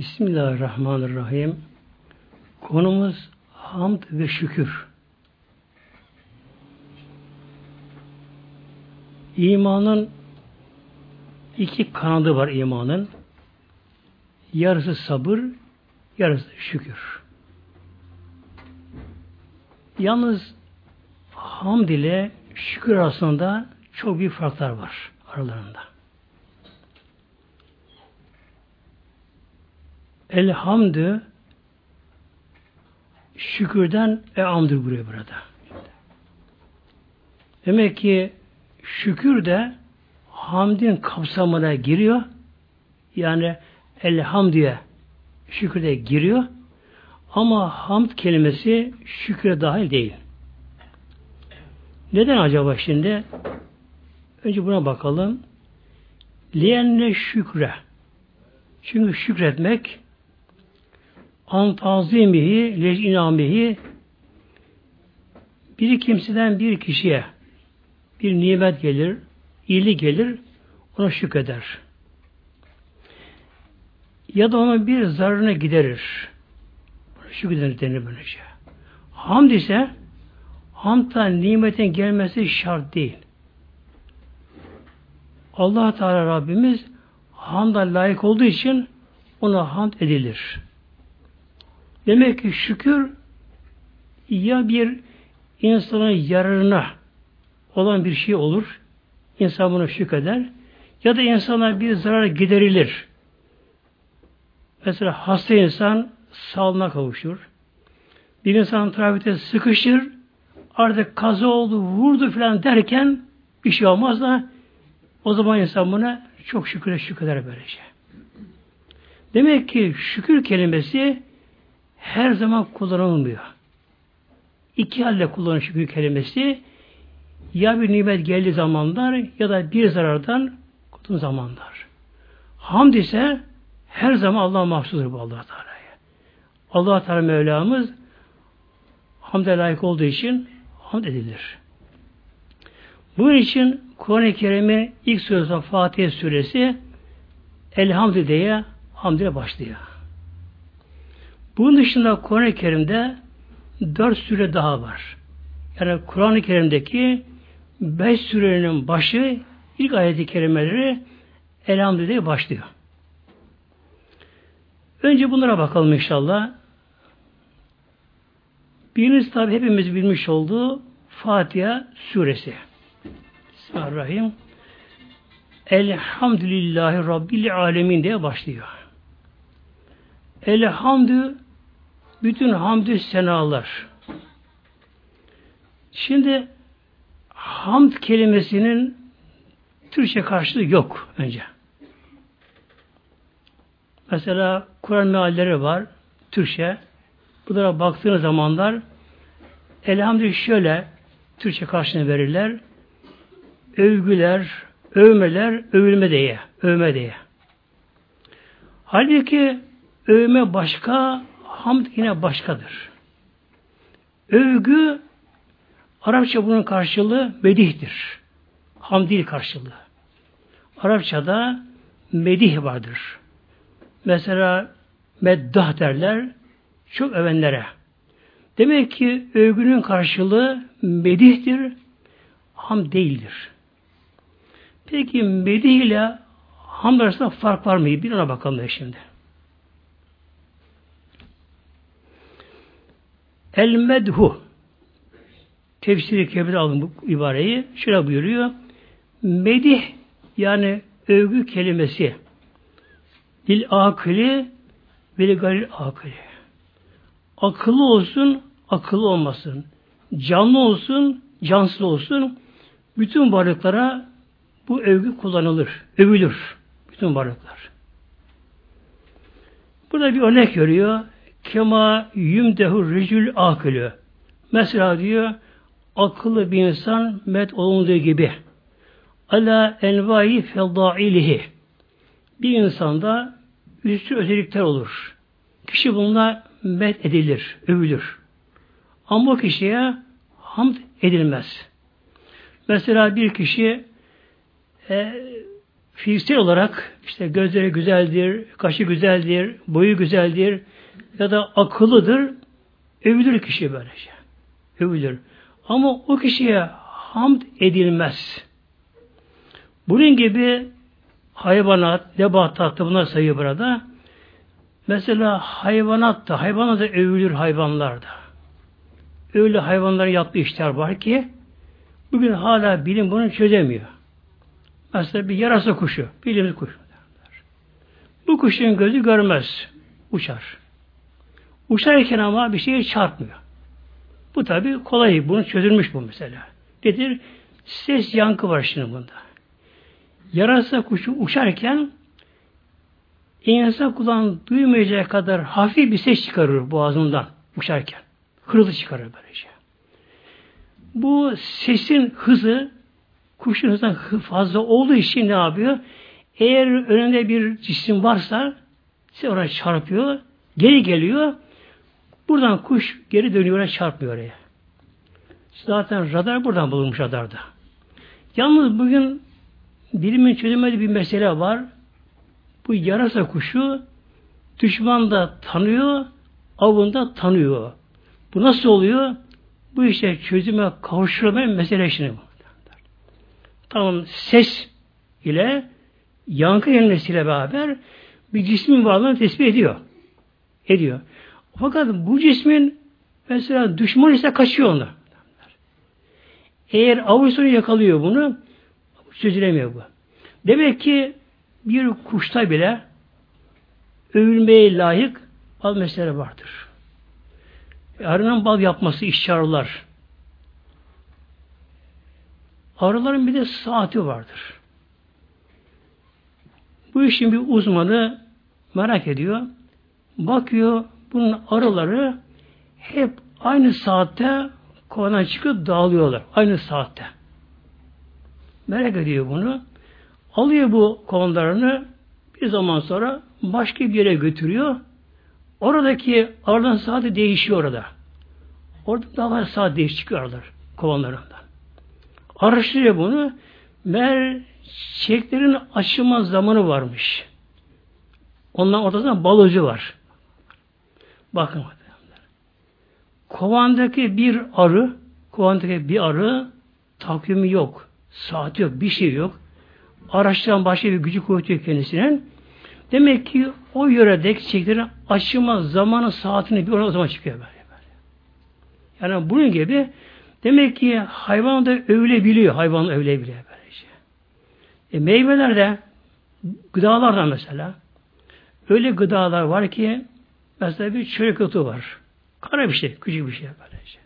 Bismillahirrahmanirrahim. Konumuz hamd ve şükür. İmanın iki kanadı var imanın. Yarısı sabır, yarısı şükür. Yalnız hamd ile şükür arasında çok büyük farklar var aralarında. Elhamdü şükürden eamdır buraya burada. Demek ki şükür de hamdin kapsamına giriyor. Yani elhamdiye şükür de giriyor. Ama hamd kelimesi şükre dahil değil. Neden acaba şimdi? Önce buna bakalım. Liyenne şükre. Çünkü şükretmek antazimihi lecinamihi bir kimseden bir kişiye bir nimet gelir, iyilik gelir, ona şükreder. Ya da ona bir zararına giderir. Şükreder denir böylece. Hamd ise hamdta nimetin gelmesi şart değil. allah Teala Rabbimiz hamda layık olduğu için ona hamd edilir. Demek ki şükür ya bir insanın yararına olan bir şey olur. İnsan bunu şükreder. Ya da insana bir zarar giderilir. Mesela hasta insan sağlığına kavuşur. Bir insan trafikte sıkışır. Artık kaza oldu, vurdu falan derken bir şey olmaz da o zaman insan buna çok şükür şükreder böylece. Demek ki şükür kelimesi her zaman kullanılmıyor. İki halde kullanılır şükür kelimesi ya bir nimet geldiği zamanlar ya da bir zarardan kurtulduğun zamanlar. Hamd ise her zaman Allah mahsusdur bu Allah Teala'ya. Allah Teala Mevlamız hamde layık olduğu için hamd edilir. Bunun için Kur'an-ı Kerim'in ilk suresi Fatiha suresi Elhamdü diye hamd ile başlıyor. Bunun dışında Kur'an-ı Kerim'de dört süre daha var. Yani Kur'an-ı Kerim'deki beş sürenin başı ilk ayeti kerimeleri elhamdülillah başlıyor. Önce bunlara bakalım inşallah. Biriniz tabi hepimiz bilmiş olduğu Fatiha suresi. Bismillahirrahmanirrahim. Elhamdülillahi Rabbil Alemin diye başlıyor. Elhamdü bütün hamdü senalar. Şimdi hamd kelimesinin Türkçe karşılığı yok önce. Mesela Kur'an mealleri var Türkçe. Bunlara baktığınız zamanlar elhamdülillah şöyle Türkçe karşılığını verirler. Övgüler, övmeler, övülme diye, övme diye. Halbuki övme başka, hamd yine başkadır. Övgü Arapça bunun karşılığı medihtir. Hamdil karşılığı. Arapçada medih vardır. Mesela meddah derler çok övenlere. Demek ki övgünün karşılığı medihtir, ham değildir. Peki medih ile ham arasında fark var mı? Bir ona bakalım şimdi. El medhu tefsiri kebir alın bu ibareyi. Şöyle buyuruyor. Medih yani övgü kelimesi dil akili bil garil akili. Akıllı olsun, akıllı olmasın. Canlı olsun, cansız olsun. Bütün varlıklara bu övgü kullanılır, övülür. Bütün varlıklar. Burada bir örnek görüyor. Kema yümdehu ricül akılü. Mesela diyor akıllı bir insan met olunduğu gibi ala envai feddailihi bir insanda üstü özellikler olur. Kişi bununla met edilir, övülür. Ama o kişiye hamd edilmez. Mesela bir kişi e, fiziksel olarak işte gözleri güzeldir, kaşı güzeldir, boyu güzeldir ya da akıllıdır, övülür kişi böylece. Övülür. Ama o kişiye hamd edilmez. Bunun gibi hayvanat, nebatat da bunlar sayıyor burada. Mesela hayvanat da, hayvanat da övülür hayvanlarda. Öyle hayvanların yaptığı işler var ki bugün hala bilim bunu çözemiyor. Mesela bir yarasa kuşu, bildiğimiz kuş. Bu kuşun gözü görmez, uçar. Uçarken ama bir şeye çarpmıyor. Bu tabi kolay, bunu çözülmüş bu mesela. Nedir? Ses yankı var şimdi bunda. Yarasa kuşu uçarken insan kulağın duymayacağı kadar hafif bir ses çıkarır boğazından uçarken. Hırıltı çıkarır böylece. Bu sesin hızı kuşun hızından fazla olduğu için ne yapıyor? Eğer önünde bir cisim varsa size oraya çarpıyor, geri geliyor. Buradan kuş geri dönüyor, çarpmıyor oraya. Zaten radar buradan bulunmuş radarda. Yalnız bugün bilimin çözemediği bir mesele var. Bu yarasa kuşu düşman da tanıyor, avında tanıyor. Bu nasıl oluyor? Bu işte çözüme kavuşturamayan mesele şimdi bu. Tamam ses ile yankı gelmesiyle beraber bir cismin varlığını tespit ediyor. Ediyor. Fakat bu cismin mesela düşman ise kaçıyor onu. Eğer avuçları yakalıyor bunu çözülemiyor bu. Demek ki bir kuşta bile övülmeye layık bal mesele vardır. Arının bal yapması işçi arılar. Arıların bir de saati vardır. Bu işin bir uzmanı merak ediyor. Bakıyor bunun arıları hep aynı saatte kovandan çıkıp dağılıyorlar. Aynı saatte. Merak ediyor bunu. Alıyor bu kovanlarını bir zaman sonra başka bir yere götürüyor. Oradaki arıların saati değişiyor orada. Orada daha saat değiş çıkıyor arılar kovanlarında. Araştırıyor bunu. Meğer çiçeklerin açılma zamanı varmış. Ondan ortasında balocu var. Bakın. Kovandaki bir arı, kovandaki bir arı takvimi yok. Saati yok, bir şey yok. Araştıran başka bir gücü kuvveti yok kendisinin. Demek ki o yöredeki çiçeklerin açılma zamanı saatini bir o zaman çıkıyor böyle. Yani bunun gibi demek ki hayvan da övülebiliyor. Hayvan övülebiliyor böylece. E meyvelerde gıdalardan mesela öyle gıdalar var ki mesela bir çörek otu var. Kara bir şey, küçük bir şey böylece.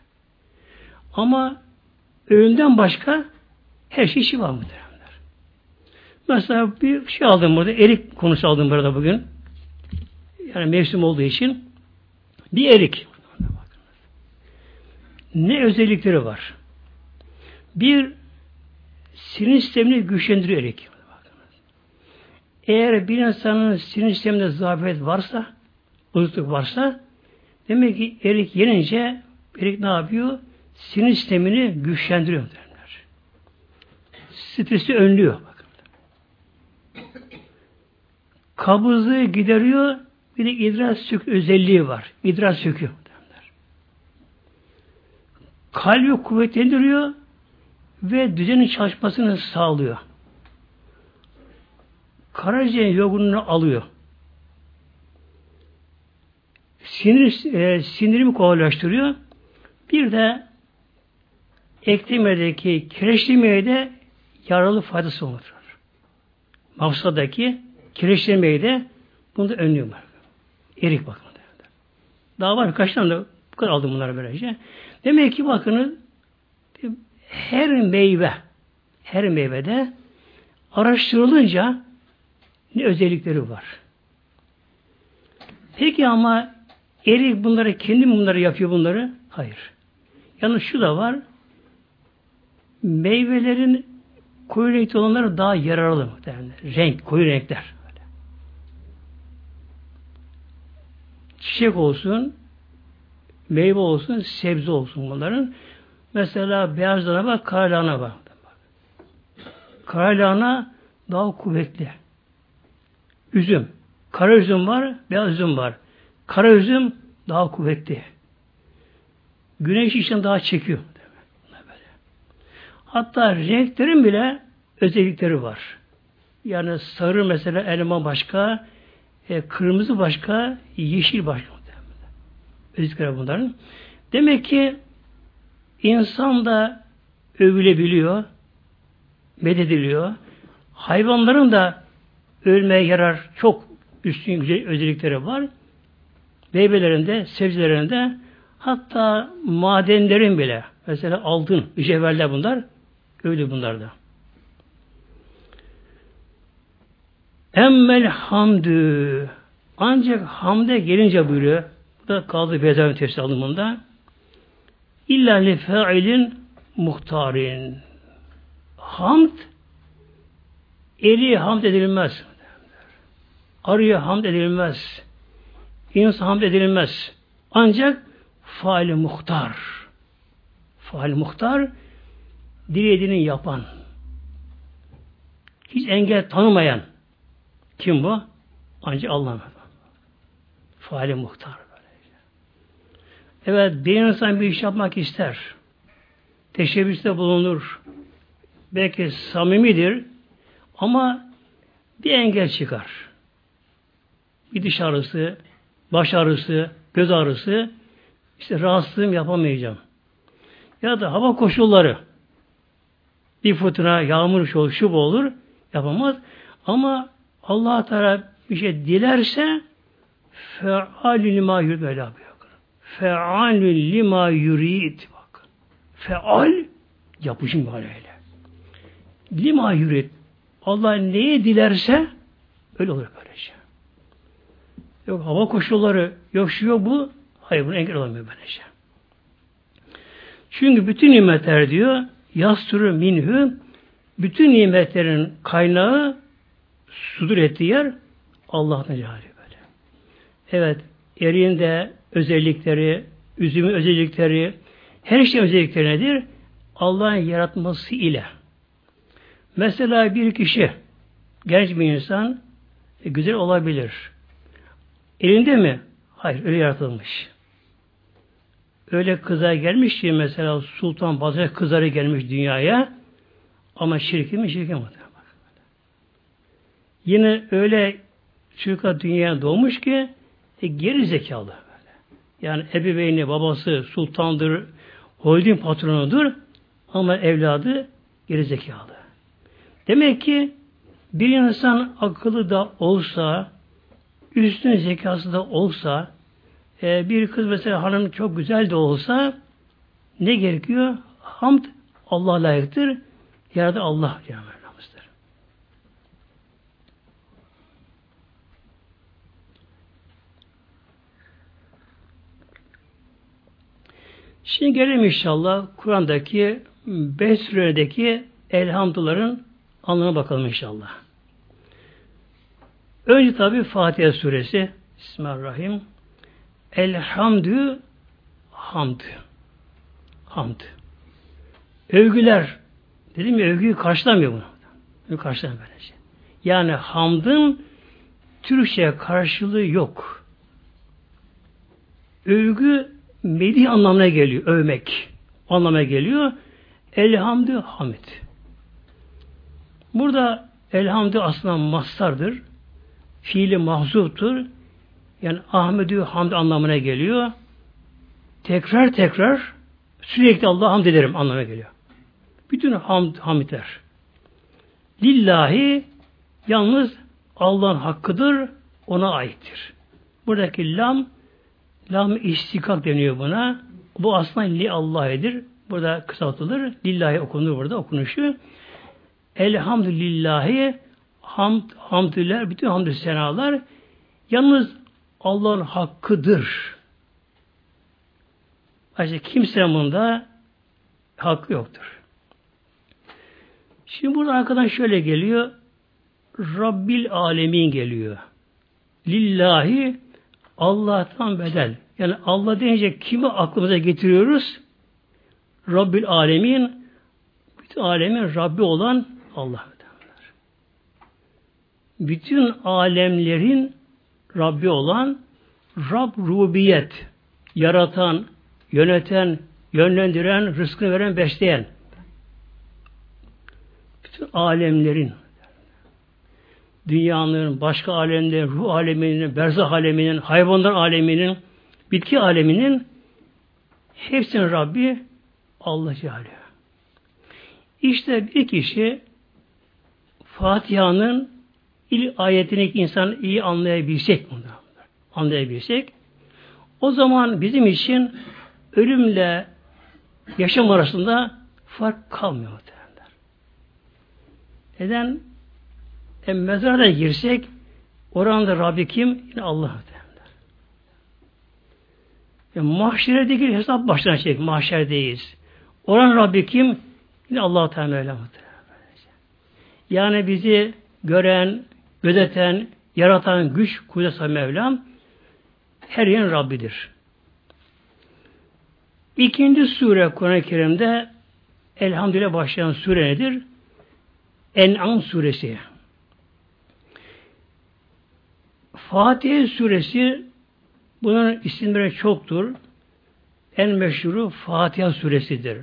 Ama öğünden başka her şey işi var muhteremler. Mesela bir şey aldım burada, erik konusu aldım burada bugün. Yani mevsim olduğu için bir erik. Ne özellikleri var? Bir sinir sistemini güçlendiriyor erik. Eğer bir insanın sinir sisteminde zafiyet varsa, bozukluk varsa, demek ki erik yenince erik ne yapıyor? Sinir sistemini güçlendiriyor derler. Stresi önlüyor. Bakın. Kabızlığı gideriyor, bir de idrar sök özelliği var. İdrar söküyor. Derler. Kalbi kuvvetlendiriyor ve düzenin çalışmasını sağlıyor. Karaciğer yorgunluğunu alıyor. Sinir, e, sinirimi kolaylaştırıyor. Bir de eklemedeki kireçlemeye de yaralı faydası olur. Mafsadaki kireçlemeyi de bunu da önlüyor. Erik bakın. Daha var birkaç tane de bu kadar aldım bunları böylece. Demek ki bakınız her meyve her meyvede araştırılınca ne özellikleri var. Peki ama erik bunları kendi bunları yapıyor bunları? Hayır. Yalnız şu da var. Meyvelerin koyu renkli olanları daha yararlı muhtemelen. Renk, koyu renkler. Çiçek olsun, meyve olsun, sebze olsun bunların. Mesela beyaz lahana var, kara lahana daha kuvvetli. Üzüm. Kara üzüm var, beyaz üzüm var. Kara üzüm daha kuvvetli. Güneş için daha çekiyor. Hatta renklerin bile özellikleri var. Yani sarı mesela elma başka, e, kırmızı başka, yeşil başka. Özellikleri bunların. Demek ki insan da övülebiliyor, medediliyor. Hayvanların da ölmeye yarar çok üstün güzel özellikleri var. Meyvelerinde, sebzelerinde hatta madenlerin bile mesela altın, mücevherler bunlar öyle bunlar da. Emmel hamdü ancak hamde gelince buyuruyor bu da kaldı Beyazami tefsir alımında illa li failin muhtarin hamd eli hamd edilmez. Arıya hamd edilmez. İnsan hamd edilmez. Ancak faali muhtar. Faali muhtar dilediğini yapan. Hiç engel tanımayan. Kim bu? Ancak Allah. Faali muhtar. Evet, bir insan bir iş yapmak ister. Teşebbüste bulunur. Belki samimidir. Ama bir engel çıkar. Bir diş ağrısı, baş ağrısı, göz ağrısı, işte rahatsızlığım yapamayacağım. Ya da hava koşulları, bir fırtına, yağmur olur, şu olur, yapamaz. Ama Allah Teala bir şey dilerse fealü lima yapıyor. Fealü lima yurid bak. Feal yapışın böyle. Lima yurid Allah neyi dilerse öyle olur böylece. Yok hava koşulları, yok şu yok bu. Hayır bunu engel olamıyor böylece. Şey. Çünkü bütün nimetler diyor yasturu minhü bütün nimetlerin kaynağı sudur ettiği yer Allah'ın cehali böyle. Evet, eriğin de özellikleri, üzümün özellikleri, her şey özellikleri nedir? Allah'ın yaratması ile. Mesela bir kişi, genç bir insan, e, güzel olabilir. Elinde mi? Hayır, öyle yaratılmış. Öyle kızar gelmiş ki mesela Sultan Bazı kızarı gelmiş dünyaya ama şirki mi şirki mi? Yine öyle çocuklar dünyaya doğmuş ki e, geri zekalı. Yani ebeveyni, babası sultandır, holding patronudur ama evladı geri zekalı. Demek ki bir insan akıllı da olsa, üstün zekası da olsa, e, bir kız mesela hanım çok güzel de olsa ne gerekiyor? Hamd Allah layıktır. Yaradı Allah diyor. Şimdi gelelim inşallah Kur'an'daki beş suredeki elhamdüllerin anlamına bakalım inşallah. Önce tabi Fatiha suresi Bismillahirrahmanirrahim. Elhamdü hamd. Hamd. Övgüler. Dedim ya övgüyü karşılamıyor bunu. Övgü karşılamıyor böylece. Yani hamdın Türkçe karşılığı yok. Övgü medih anlamına geliyor. Övmek anlamına geliyor. Elhamdü hamd. Burada elhamdü aslında mastardır. Fiili mahzuptur. Yani Ahmedü hamd anlamına geliyor. Tekrar tekrar sürekli Allah'a hamd ederim anlamına geliyor. Bütün hamd, hamdler. Lillahi yalnız Allah'ın hakkıdır, ona aittir. Buradaki lam, lam istikak deniyor buna. Bu aslında li Allah'edir. Burada kısaltılır. Lillahi okunur burada okunuşu. Elhamdülillahi hamd, hamdüller, bütün hamdü senalar yalnız Allah'ın hakkıdır. Başka kimsenin bunda hakkı yoktur. Şimdi burada arkadan şöyle geliyor. Rabbil alemin geliyor. Lillahi Allah'tan bedel. Yani Allah deyince kimi aklımıza getiriyoruz? Rabbil alemin bütün alemin Rabbi olan Allah. Bütün alemlerin Rabbi olan Rab rubiyet, yaratan, yöneten, yönlendiren, rızkını veren, besleyen. Bütün alemlerin, dünyanın, başka alemlerin, ruh aleminin, berzah aleminin, hayvanlar aleminin, bitki aleminin hepsinin Rabbi Allah Celle. İşte bir kişi Fatiha'nın ilk ayetini insan iyi anlayabilsek bunu, anlayabilsek o zaman bizim için ölümle yaşam arasında fark kalmıyor. Derler. Neden? E, mezara girsek oranda Rabbi kim? Yine Allah derler. E, mahşerdeki hesap başına çek. Mahşerdeyiz. Oran Rabbi kim? Yine Allah Teala Yani bizi gören, gözeten, yaratan güç, kudret Mevlam her yerin Rabbidir. İkinci sure Kur'an-ı Kerim'de Elhamdülillah başlayan sure nedir? En'am suresi. Fatiha suresi bunun isimleri çoktur. En meşhuru Fatiha suresidir.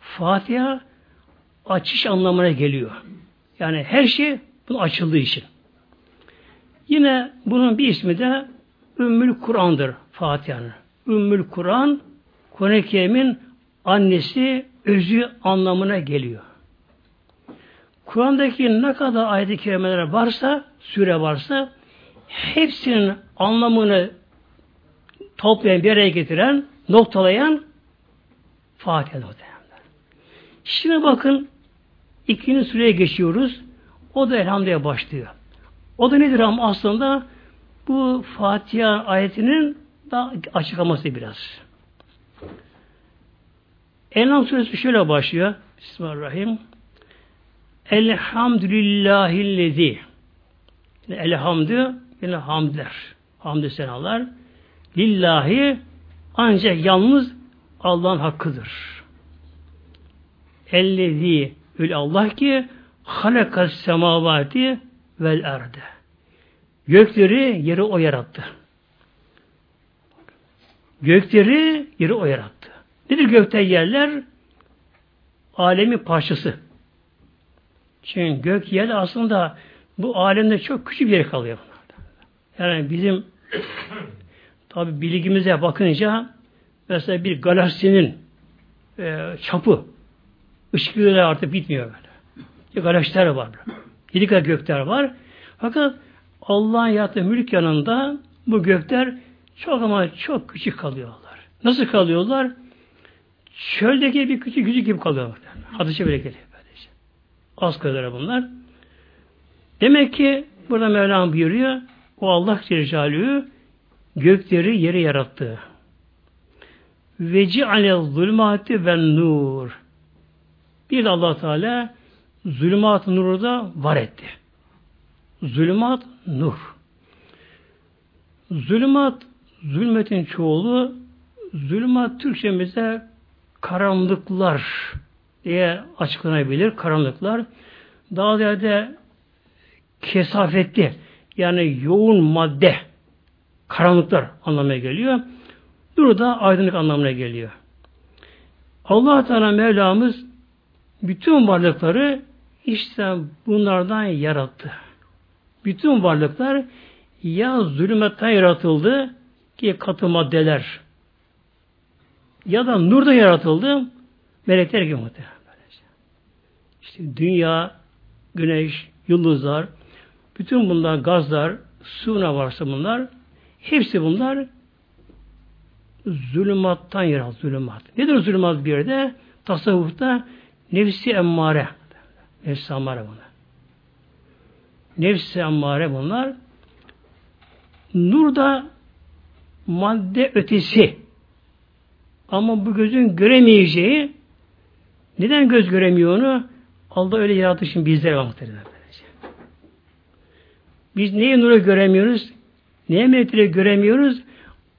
Fatiha açış anlamına geliyor. Yani her şey bunun açıldığı için. Yine bunun bir ismi de Ümmül Kur'an'dır Fatiha'nın. Ümmül Kur'an Kur'an-ı annesi, özü anlamına geliyor. Kur'an'daki ne kadar ayet-i kerimeler varsa, süre varsa hepsinin anlamını toplayan, bir araya getiren, noktalayan Fatiha'da Şimdi bakın ikinci süreye geçiyoruz. O da elhamdülillah başlıyor. O da nedir ama aslında bu Fatiha ayetinin daha açıklaması biraz. Enam suresi şöyle başlıyor. Bismillahirrahmanirrahim. Elhamdülillahillezi yine elhamdü yine hamdler. Hamdü senalar. Lillahi ancak yalnız Allah'ın hakkıdır. Ellezi öyle Allah ki halakas semavati vel erde. Gökleri yeri o yarattı. Gökleri yeri o yarattı. Nedir gökte yerler? Alemi parçası. Çünkü gök yer aslında bu alemde çok küçük bir yer kalıyor. Yani bizim tabi bilgimize bakınca mesela bir galaksinin e, çapı ışıkları artık bitmiyor böyle. Bir galaksiler var. Yedi kadar gökler var. Fakat Allah'ın yarattığı mülk yanında bu gökler çok ama çok küçük kalıyorlar. Nasıl kalıyorlar? Çöldeki bir küçük küçük gibi kalıyorlar. Hadise böyle geliyor. Az kadar bunlar. Demek ki burada Mevlam buyuruyor o Allah Celle gökleri yeri yarattı. Ve ci'ale zulmati ve nur. Bir de allah Teala zulmat nuru da var etti. Zulmat nur. Zulmat zulmetin çoğulu zulmat Türkçemize karanlıklar diye açıklanabilir. Karanlıklar. Daha ziyade kesafetli yani yoğun madde karanlıklar anlamına geliyor. Burada aydınlık anlamına geliyor. Allah Teala Mevlamız bütün varlıkları işte bunlardan yarattı. Bütün varlıklar ya zulümetten yaratıldı ki katı maddeler ya da nurda yaratıldı melekler gibi muhtemelen. İşte dünya, güneş, yıldızlar, bütün bunlar gazlar, su ne varsa bunlar, hepsi bunlar zulümattan yaratıldı. Zulümat. Nedir zulümat bir yerde? Tasavvufta nefsi emmare. Nefsi emmare bunlar. Nefsi emmare bunlar. Nur da madde ötesi. Ama bu gözün göremeyeceği neden göz göremiyor onu? Allah öyle yarattığı için bizlere muhtemelen. Biz neyi nuru göremiyoruz? Neye melekleri göremiyoruz?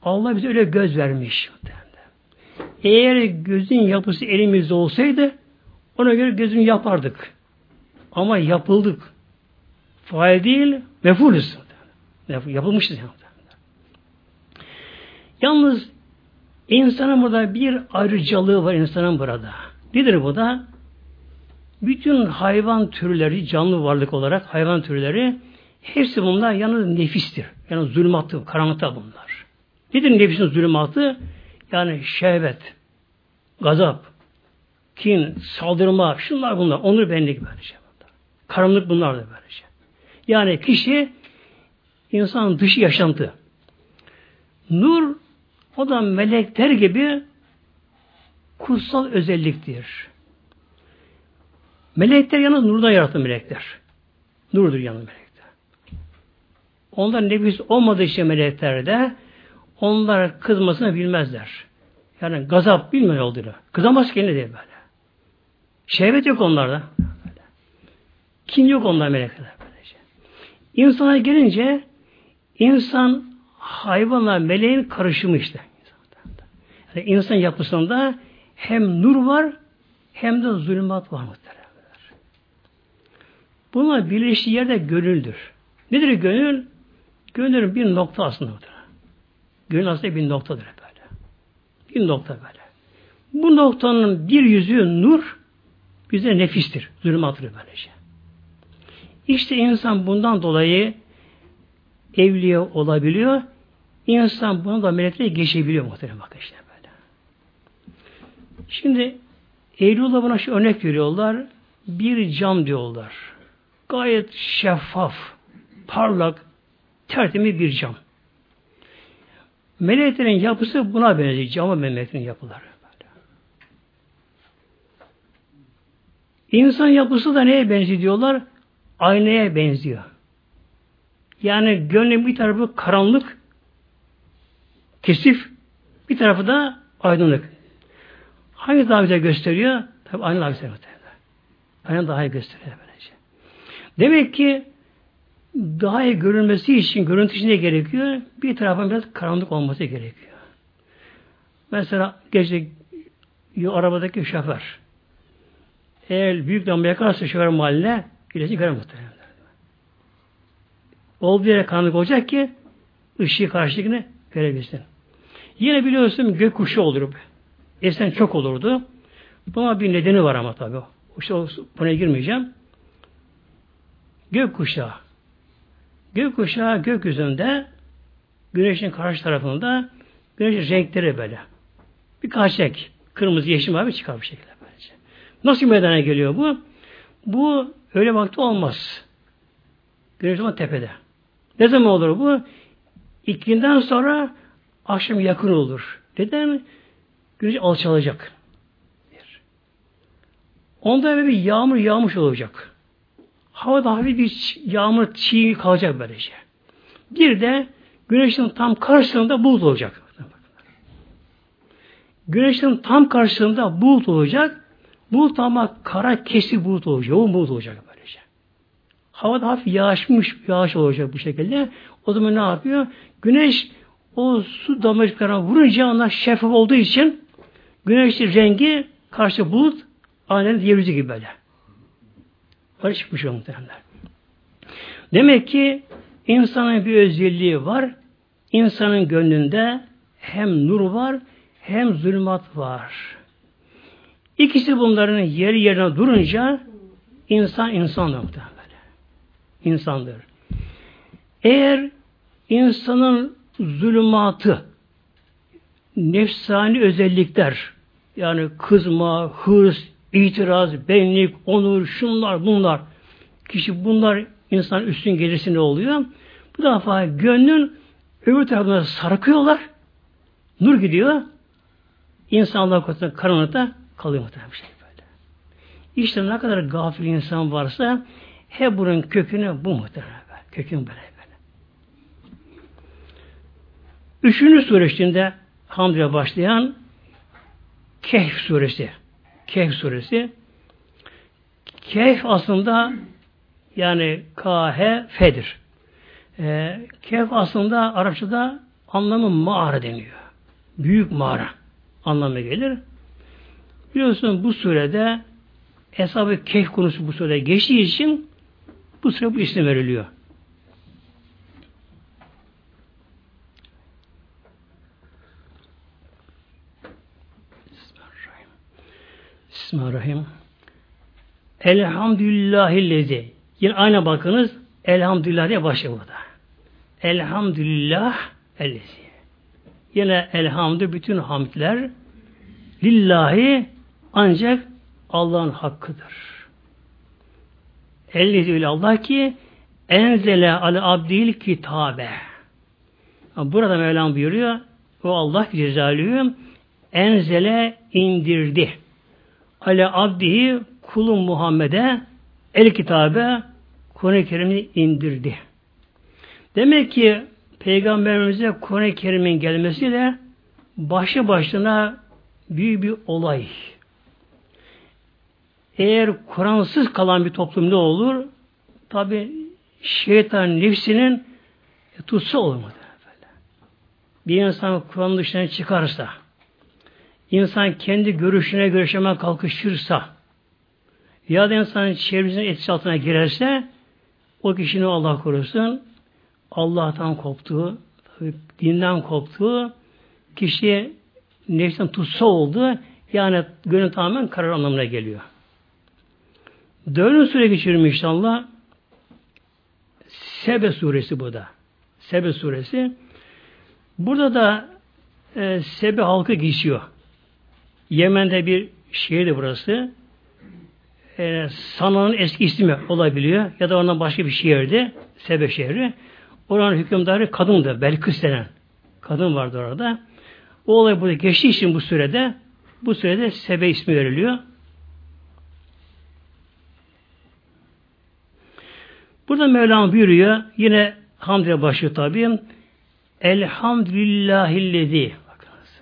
Allah bize öyle göz vermiş. Eğer gözün yapısı elimizde olsaydı ona göre gözünü yapardık. Ama yapıldık. Fail değil, mefulüz. Yapılmıştır. Yalnız insanın burada bir ayrıcalığı var insanın burada. Nedir bu da? Bütün hayvan türleri, canlı varlık olarak hayvan türleri hepsi bunlar yalnız nefistir. Yani zulmattır, karanlıkta bunlar. Nedir nefisin zulmatı? Yani şehvet, gazap, kin, saldırma, şunlar bunlar. Onur benlik böylece. Karanlık bunlar da böylece. Yani kişi insan dışı yaşantı. Nur o da melekler gibi kutsal özelliktir. Melekler yalnız nurdan yarattı melekler. Nurdur yalnız melekler. Onlar nefis olmadığı için meleklerde onlar kızmasını bilmezler. Yani gazap bilmiyor olduğunu. Kızamaz kendine diye böyle. Şehvet yok onlarda. Kin yok onlar melekler. İnsana gelince insan hayvanla meleğin karışımı işte. Yani insan yapısında hem nur var hem de zulümat var muhtemelen. Bunlar birleştiği yerde gönüldür. Nedir gönül? Gönül bir nokta aslında. Gönül aslında bir noktadır böyle. Bir nokta böyle. Bu noktanın bir yüzü nur, bize nefistir. Zulümattır böylece. İşte insan bundan dolayı evliya olabiliyor. İnsan bunu da meleklere geçebiliyor muhtemelen bakın işte böyle. Şimdi Eylül'de buna şu örnek veriyorlar. Bir cam diyorlar. Gayet şeffaf, parlak, tertemiz bir cam. Meleklerin yapısı buna benziyor. Cama meleklerin yapıları. İnsan yapısı da neye benziyor diyorlar? Aynaya benziyor. Yani gönlün bir tarafı karanlık, kesif, bir tarafı da aydınlık. Hangi daha güzel gösteriyor? Tabi aynı daha güzel gösteriyor. Aynı daha iyi gösteriyor böylece. Demek ki daha iyi görünmesi için görüntü için ne gerekiyor? Bir tarafın biraz karanlık olması gerekiyor. Mesela gece arabadaki şoför eğer büyük lamba yakarsa şoför mahalline ilacı göremez muhtemelen. Olduğu yere karanlık olacak ki ışığı karşılıkını görebilsin. Yine biliyorsun gök kuşu olur. Esen çok olurdu. Buna bir nedeni var ama tabii. İşte buna girmeyeceğim. Gök kuşağı. Gök kuşağı gökyüzünde güneşin karşı tarafında güneşin renkleri böyle. Birkaç renk. Kırmızı, yeşil, mavi çıkar bir şekilde böylece. Nasıl meydana geliyor bu? Bu öyle vakti olmaz. Güneş zaman tepede. Ne zaman olur bu? İkinden sonra akşam yakın olur. Neden? Güneş alçalacak. Onda bir yağmur yağmış olacak. Havada hafif bir yağmur çiğ kalacak böylece. Bir de güneşin tam karşısında bulut olacak. Güneşin tam karşısında bulut olacak. Bulut ama kara kesi bulut olacak. Yoğun bulut olacak böylece. Havada hafif yağışmış, yağış olacak bu şekilde. O zaman ne yapıyor? Güneş o su damlacıklarına vurunca onlar şeffaf olduğu için güneşin rengi karşı bulut aynen yeryüzü gibi böyle. Böyle çıkmış o muhtemelenler. Demek ki insanın bir özelliği var. İnsanın gönlünde hem nur var hem zulmat var. İkisi bunların yeri yerine durunca insan insandır muhtemelen. İnsandır. Eğer insanın zulümatı, nefsani özellikler, yani kızma, hırs, itiraz, benlik, onur, şunlar, bunlar, kişi bunlar insan üstün gelirse ne oluyor? Bu defa gönlün öbür tarafına sarkıyorlar, nur gidiyor, insanlar konuda karanlıkta kalıyor muhtemelen bir şey böyle. İşte ne kadar gafil insan varsa hep bunun kökünü bu muhtemelen. Kökün böyle böyle. Üçüncü suresinde hamdülillah başlayan Kehf suresi. Kehf suresi. Kehf aslında yani K-H-F'dir. Ee, Kehf aslında Arapçada anlamı mağara deniyor. Büyük mağara anlamı gelir. Biliyorsun bu surede Eshab-ı Kehf konusu bu surede geçtiği için bu süre bu isim veriliyor. Bismillahirrahmanirrahim. Bismillahirrahmanirrahim. Elhamdülillahillezi. Yine aynı bakınız. Elhamdülillah diye başlıyor burada. Elhamdülillah ellezi. Yine elhamdü bütün hamdler lillahi ancak Allah'ın hakkıdır. Ellezi Allah ki enzele al abdil kitabe. Burada Mevlam buyuruyor o Allah cezalüyü enzele indirdi. Ale abdihi kulun Muhammed'e el kitabe Kur'an-ı Kerim'i indirdi. Demek ki Peygamberimize Kur'an-ı Kerim'in gelmesi de başlı başına büyük bir olay. Eğer Kur'ansız kalan bir toplum ne olur? Tabi şeytan nefsinin tutsa olur mu? Bir insan Kur'an dışına çıkarsa, insan kendi görüşüne görüşeme kalkışırsa, ya da insanın çevresinin etkisi altına girerse, o kişinin Allah korusun, Allah'tan koptuğu, dinden koptuğu, kişi nefsin tutsa oldu, yani gönül tamamen karar anlamına geliyor. Dördüncü sure geçiyorum inşallah. Sebe suresi bu da. Sebe suresi. Burada da e, Sebe halkı geçiyor. Yemen'de bir şehirdi burası. E, Sana'nın eski ismi olabiliyor. Ya da ondan başka bir şehirdi. Sebe şehri. Oranın hükümdarı kadındı. Belkıs denen. Kadın vardı orada. O olay burada geçtiği için bu sürede bu sürede Sebe ismi veriliyor. Burada Mevlam buyuruyor. Yine hamdile başlıyor tabi. Elhamdülillahillezi. Bakınız.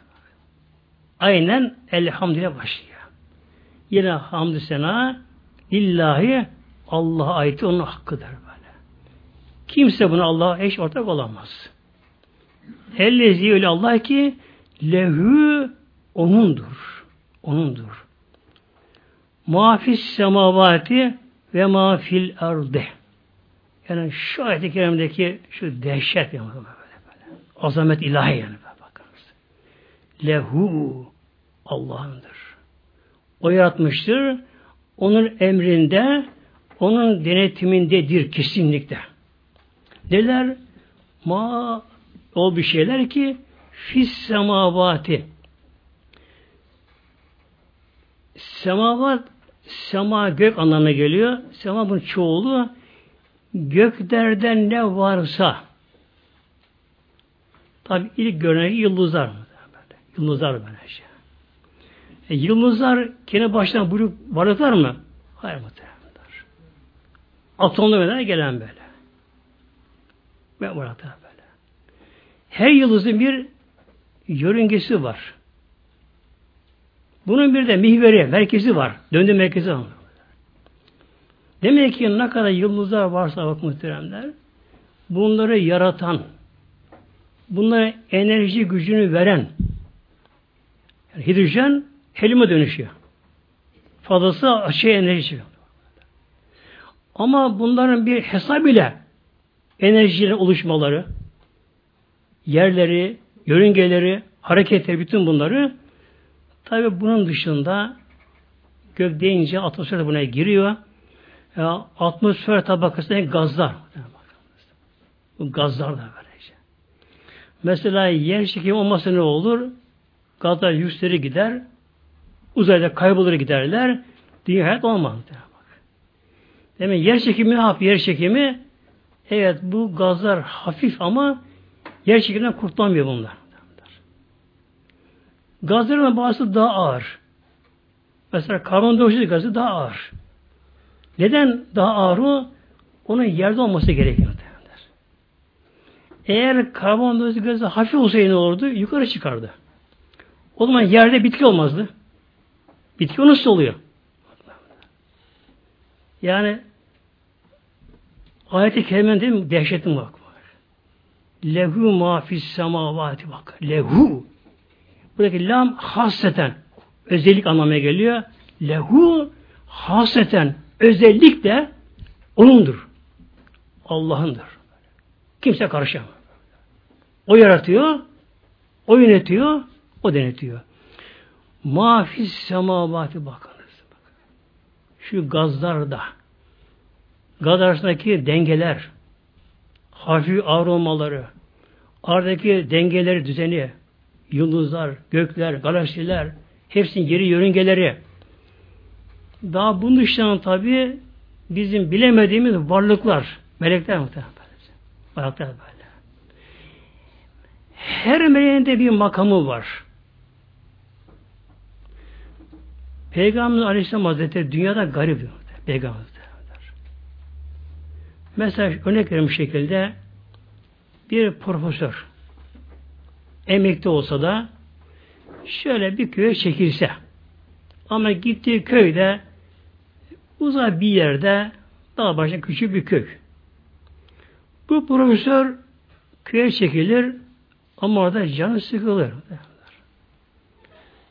Aynen elhamdülillah başlıyor. Yine hamdü sena lillahi Allah'a ait onun hakkıdır böyle. Kimse buna Allah'a eş ortak olamaz. Ellezi öyle Allah ki lehü onundur. Onundur. Mafis semavati ve mafil arde. Yani şu ayet-i kerimdeki şu dehşet yani böyle, böyle. Azamet ilahi yani bakınız. Lehu Allah'ındır. O yaratmıştır. Onun emrinde, onun denetimindedir kesinlikle. Neler? Ma o bir şeyler ki fis semavati semavat sema gök anlamına geliyor. Sema bunun çoğulu göklerde ne varsa tabi ilk görünen yıldızlar yıldızlar böyle şey. E, yıldızlar kendi başına bulup varlıklar mı? Hayır muhtemelenler. Atomlu meydana gelen böyle. Ve varlıklar böyle. Her yıldızın bir yörüngesi var. Bunun bir de mihveri, merkezi var. Döndü merkezi var. Demek ki ne kadar yıldızlar varsa bak muhteremler, bunları yaratan, bunlara enerji gücünü veren, yani hidrojen helyuma dönüşüyor. Fazlası açığa enerji çıkıyor. Ama bunların bir hesap ile enerjilerin oluşmaları, yerleri, yörüngeleri, hareketleri, bütün bunları tabi bunun dışında gök deyince atmosfer buna giriyor. Ya, atmosfer tabakasında gazlar. Bu gazlar da böylece. Mesela yer çekimi olmasa ne olur? Gazlar yükselir gider. Uzayda kaybolur giderler. Dünya hayat olmaz. Demek yer çekimi ne yapıyor? Yer çekimi evet bu gazlar hafif ama yer çekiminden kurtulamıyor bunlar. Gazların bazısı daha ağır. Mesela karbondioksit gazı daha ağır. Neden daha ağır? Onun yerde olması gerekiyor. Eğer karbondioksit gazı hafif olsaydı ne olurdu? Yukarı çıkardı. O zaman yerde bitki olmazdı. Bitki o nasıl oluyor? Yani ayet-i kerimen değil mi? Dehşetin bak. Lehu mafis semavati bak. Lehu. Buradaki lam haseten özellik anlamına geliyor. Lehu haseten özellik de onundur. Allah'ındır. Kimse karışamaz. O yaratıyor, o yönetiyor, o denetiyor. Mafis semavati bakınız. Şu gazlarda, gaz arasındaki dengeler, hafif ağır olmaları, aradaki dengeleri, düzeni, yıldızlar, gökler, galaksiler, hepsinin geri yörüngeleri. Daha bunun dışında tabi bizim bilemediğimiz varlıklar, melekler muhtemelen. Melekler böyle. Her meleğin de bir makamı var. Peygamber Aleyhisselam Hazretleri dünyada garip Peygamber Mesela örnek verim şekilde bir profesör emekli olsa da şöyle bir köye çekilse ama gittiği köyde uzak bir yerde daha başka küçük bir köy. Bu profesör köye çekilir ama orada canı sıkılır.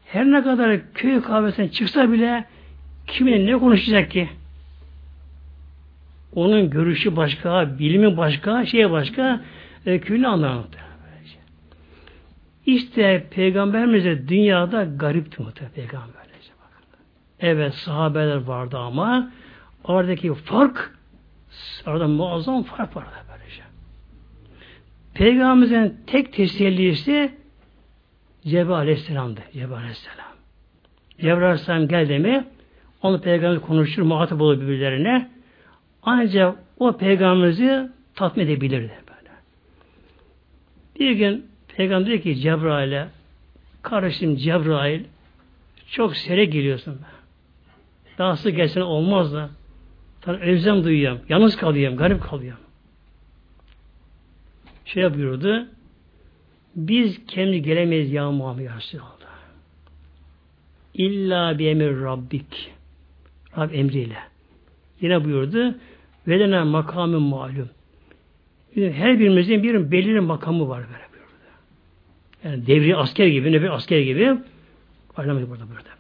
Her ne kadar köy kahvesinden çıksa bile kimin ne konuşacak ki? Onun görüşü başka, bilimi başka, şey başka, e, köyünü anlamadı. İşte Peygamberimiz de dünyada garipti muhtemelen Peygamberimiz. Evet sahabeler vardı ama oradaki fark orada muazzam fark vardı böylece. Peygamberimizin tek tesellisi Cebrail Aleyhisselam'dı. Cebrail Aleyhisselam. Cebrail Aleyhisselam geldi mi onu peygamber konuşur, muhatap olur birbirlerine. Ancak o peygamberimizi tatmin edebilirdi böyle. Bir gün peygamber dedi ki Cebrail'e kardeşim Cebrail çok sere geliyorsun be. Daha sık gelsen olmaz da. Tabi özlem duyuyorum. Yalnız kalıyorum. Garip kalıyorum. Şey yapıyordu. Biz kendi gelemeyiz ya Muhammed Resulallah. İlla bir emir Rabbik. Rab emriyle. Yine buyurdu. Velene makamı malum. Her birimizin bir belirli makamı var böyle buyurdu. Yani devri asker gibi, nefi asker gibi. Parlament burada burada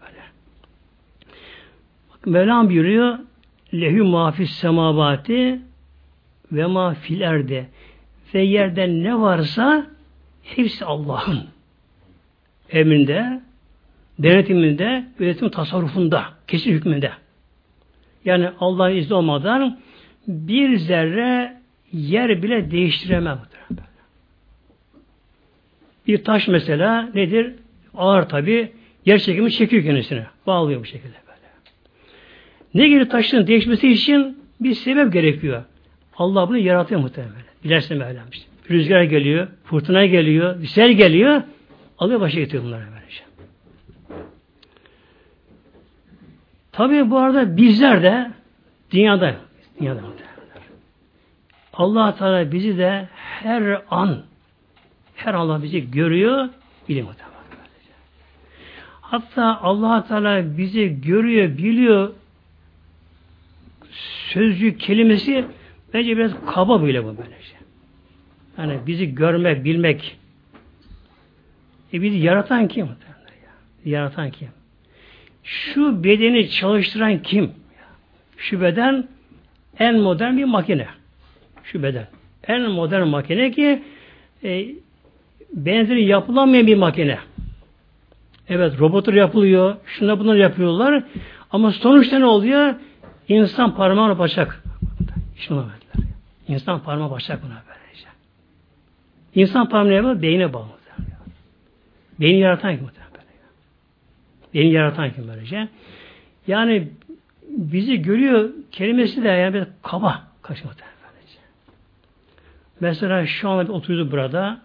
Mevlam buyuruyor lehü mafis semavati ve ma fil erde ve yerden ne varsa hepsi Allah'ın emrinde, denetiminde, yönetim tasarrufunda, kesin hükmünde. Yani Allah'ın izni olmadan bir zerre yer bile değiştiremez. Bir taş mesela nedir? Ağır tabi. Yer çekimi çekiyor kendisine. Bağlıyor bu şekilde. Ne gibi taşın değişmesi için bir sebep gerekiyor. Allah bunu yaratıyor muhtemelen. Bilersin Mevlam işte. Rüzgar geliyor, fırtına geliyor, sel geliyor. Alıyor başa getiriyor bunları böylece. Tabi bu arada bizler de dünyada dünyada Allah Teala bizi de her an her Allah bizi görüyor, biliyor Hatta allah Teala bizi görüyor, biliyor sözcük kelimesi bence biraz kaba böyle bu böylece. Yani bizi görmek, bilmek. E bizi yaratan kim? Yaratan kim? Şu bedeni çalıştıran kim? Şu beden en modern bir makine. Şu beden. En modern makine ki e, benzeri yapılamayan bir makine. Evet robotlar yapılıyor. Şunlar bunlar yapıyorlar. Ama sonuçta ne oluyor? İnsan parmağına başak. Şuna verdiler. İnsan parmağı başak buna böylece. İnsan parmağı ne Beyne bağlı. Beyni yaratan kim? Beyni yaratan kim böylece? Yani bizi görüyor kelimesi de yani bir kaba kaçmak. Mesela şu anda oturuyoruz burada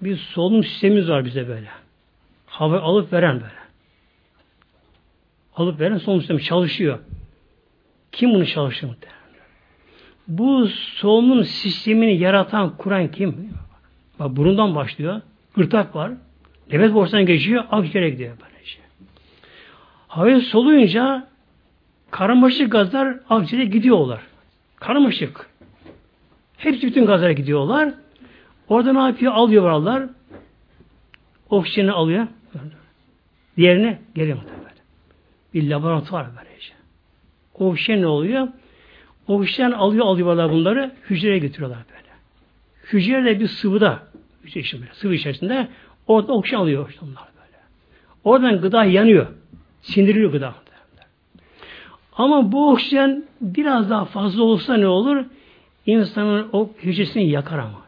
bir solunum sistemimiz var bize böyle. Hava alıp veren böyle. Alıp veren solunum sistemi çalışıyor. Kim bunu muhtemelen? Bu solunum sistemini yaratan, kuran kim? Bak burundan başlıyor. Gırtak var. Nefes boştan geçiyor. Akciğere gidiyor böylece. Havayı soluyunca karmaşık gazlar akciğere gidiyorlar. Karmaşık. Hepsi bütün gazlara gidiyorlar. Orada ne yapıyor? Alıyor varlar. Oksijeni alıyor. Diğerine geliyor. Bir laboratuvar böylece. Oksijen ne oluyor? oksijen alıyor alıyorlar bunları hücreye götürüyorlar böyle. Hücre de bir sıvıda içinde, sıvı içerisinde orada oksijen alıyor işte onlar böyle. Oradan gıda yanıyor. Sindiriliyor gıda. Ama bu oksijen biraz daha fazla olsa ne olur? İnsanın o hücresini yakar ama.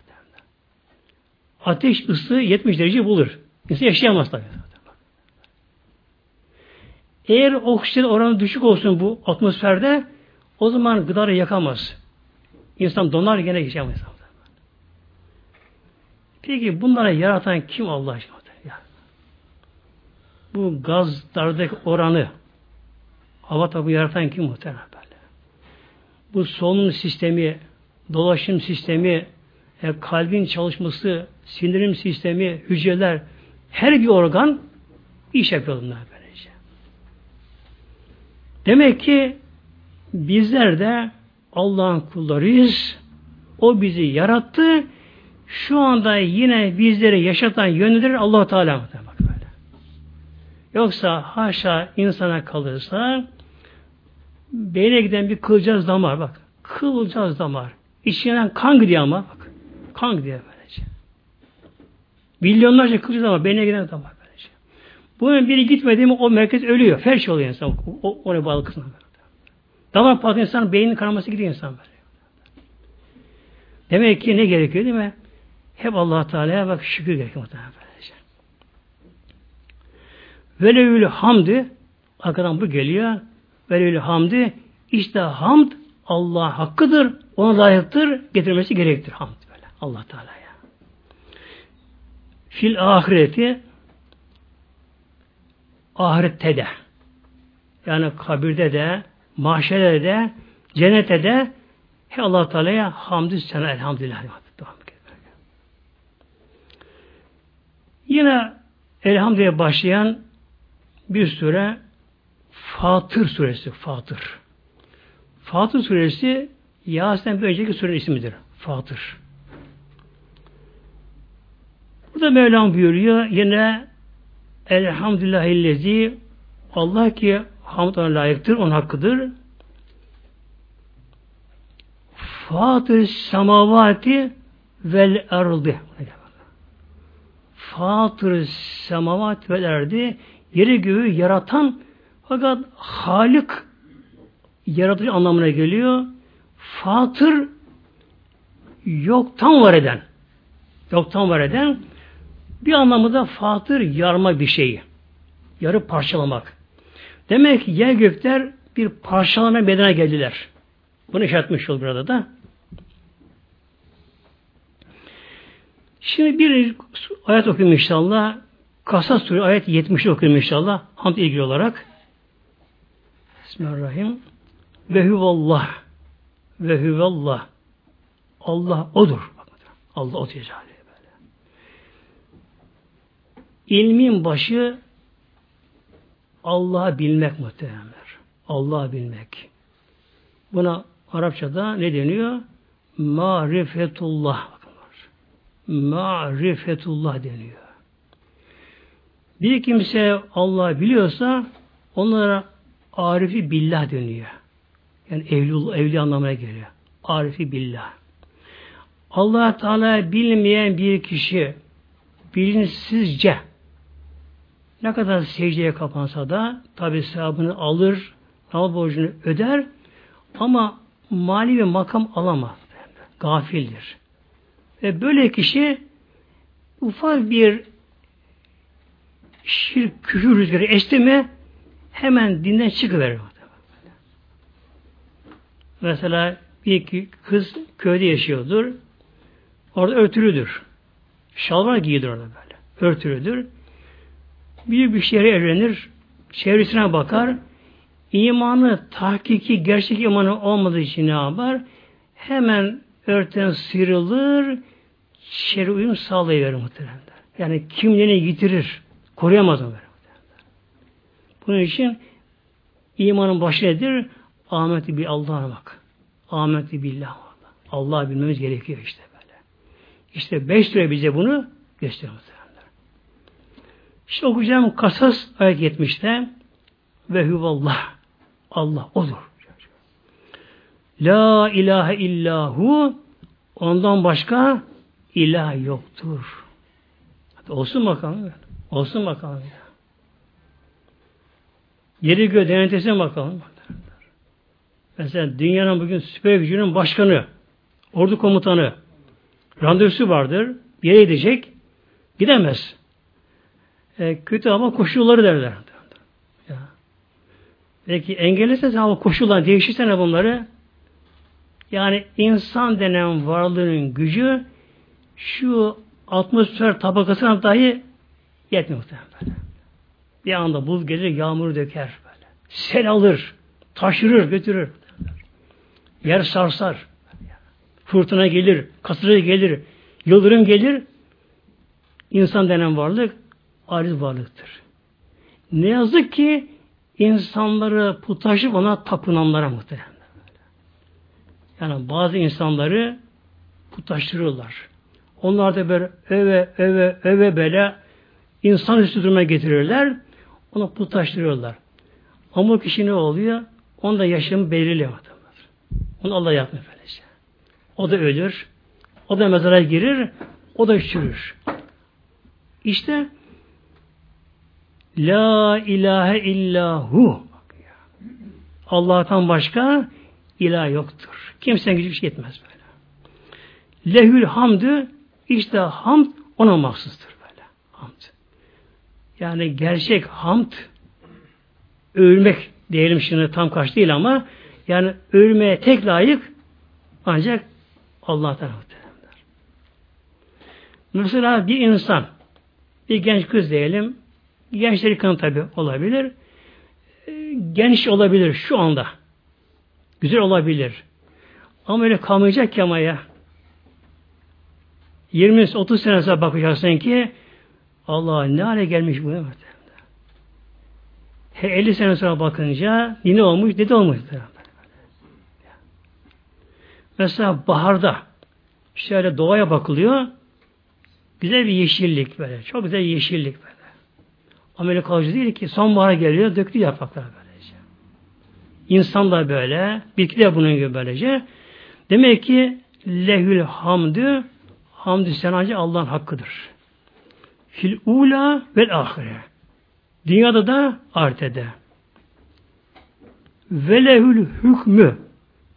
Ateş ısı 70 derece bulur. İnsan yaşayamaz tabii. Eğer oksijen oranı düşük olsun bu atmosferde o zaman gıdarı yakamaz. İnsan donar gene yaşayamaz. Peki bunlara yaratan kim Allah aşkına? Bu gazlardaki oranı hava tabi yaratan kim muhtemelen böyle? Bu solunum sistemi, dolaşım sistemi, e, kalbin çalışması, sindirim sistemi, hücreler, her bir organ iş yapıyor bunlar. Demek ki bizler de Allah'ın kullarıyız. O bizi yarattı. Şu anda yine bizleri yaşatan yönüdür allah Teala. Bak böyle. Yoksa haşa insana kalırsa beyne giden bir kılcaz damar bak. Kılcaz damar. İçinden kan gidiyor ama bak. Kan gidiyor böylece. Milyonlarca kılcaz damar beyne giden damar. Bunun biri gitmedi mi o merkez ölüyor. Felç oluyor insan. O, oraya bağlı kısmına. Damar patlıyor insan beynin kanaması gidiyor insan. Demek ki ne gerekiyor değil mi? Hep allah Teala'ya bak şükür gerekiyor. Velevül hamdi arkadan bu geliyor. Velevül hamdi işte hamd Allah hakkıdır. Ona layıktır. Getirmesi gerektir hamd böyle. Allah Teala'ya. Fil ahireti ahirette de yani kabirde de mahşerde de cennete de he Allah Teala'ya hamdü sana elhamdülillah. Yine elhamdülillah başlayan bir süre Fatır suresi Fatır. Fatır suresi Yasin'den bir önceki surenin ismidir. Fatır. Burada Mevlam buyuruyor yine Elhamdülillahillezi Allah ki hamd ona layıktır, onun hakkıdır. Fatır semavati vel erdi. Fatır semavat vel erdi. Yeri göğü yaratan fakat Halik yaratıcı anlamına geliyor. Fatır yoktan var eden. Yoktan var eden bir anlamı da fatır yarma bir şeyi. Yarı parçalamak. Demek ki yer gökler bir parçalama bedene geldiler. Bunu işaretmiş ol burada da. Şimdi bir ayet okuyayım inşallah. Kasas Suresi ayet 70'i okuyayım inşallah. Hamd ilgili olarak. Bismillahirrahmanirrahim. Ve huvallah. Ve huvallah. Allah odur. Allah o ticari. İlmin başı Allah'ı bilmek muhtemelenler. Allah'ı bilmek. Buna Arapçada ne deniyor? Marifetullah. Marifetullah deniyor. Bir kimse Allah biliyorsa onlara arifi billah deniyor. Yani evli, evli anlamına geliyor. Arifi billah. Allah Teala bilmeyen bir kişi bilinçsizce ne kadar secdeye kapansa da tabi sevabını alır, namaz borcunu öder ama mali bir makam alamaz. Gafildir. Ve böyle kişi ufak bir şirk, küfür rüzgarı esti mi hemen dinden çıkıverir. Mesela bir kız köyde yaşıyordur. Orada örtülüdür. Şalvar giyilir orada böyle. Örtülüdür. Büyük bir şehre evlenir. Çevresine bakar. İmanı, tahkiki, gerçek imanı olmadığı için ne yapar? Hemen örten sıyrılır, şer'i uyum sağlayıverir muhtemelen. Yani kimliğini yitirir. Koruyamaz onu. Bunun için imanın başı nedir? Ahmeti bir Allah'a bak. Ahmeti billah. Allah'ı bilmemiz gerekiyor işte böyle. İşte beş süre bize bunu gösteriyor. İşte okuyacağım Kasas ayet 70'te ve huvallah. Allah odur. La ilahe illahu ondan başka ilah yoktur. Hadi olsun bakalım. Olsun bakalım. Yeri göğü denetlesin bakalım. Mesela dünyanın bugün süper gücünün başkanı, ordu komutanı, randevusu vardır, yere gidecek, gidemez. E, kötü hava koşulları derler. Ya. Peki engellese hava koşullar değişirse bunları? Yani insan denen varlığın gücü şu atmosfer tabakasına dahi yetmiyor muhtemelen. Bir anda buz gelir, yağmur döker böyle. Sel alır, taşırır, götürür. Yer sarsar. Fırtına gelir, kasırga gelir, yıldırım gelir. İnsan denen varlık aciz varlıktır. Ne yazık ki insanları putaşıp ona tapınanlara muhtemelen. Yani bazı insanları putlaştırırlar. Onlar da böyle öve öve öve böyle insan üstü duruma getirirler. Onu putlaştırıyorlar. Ama o kişi ne oluyor? Onda yaşamı belirli Onu Allah yapmıyor böylece. O da ölür. O da mezara girir. O da çürür. İşte La ilahe illahu Allah'tan başka ilah yoktur. Kimsenin gücü bir şey yetmez böyle. Lehül hamdü işte hamd ona mahsustur böyle. Hamd. Yani gerçek hamd övülmek diyelim şimdi tam kaç değil ama yani övülmeye tek layık ancak Allah'tan muhtemelenler. Mesela bir insan bir genç kız diyelim gençleri kan tabi olabilir genç olabilir şu anda güzel olabilir ama öyle kalmayacak ki ama ya 20-30 sene sonra bakacaksın ki Allah ne hale gelmiş bu evet. 50 sene sonra bakınca yine olmuş, dede olmuş. Mesela baharda şöyle doğaya bakılıyor. Güzel bir yeşillik böyle. Çok güzel yeşillik böyle. Amerikalıcı değil ki sonbahara geliyor döktü yapraklar böylece. İnsan da böyle, bitki de bunun gibi böylece. Demek ki lehül hamdü hamdü sen ancak Allah'ın hakkıdır. Fil ula vel ahire. Dünyada da artede. Velehül hükmü.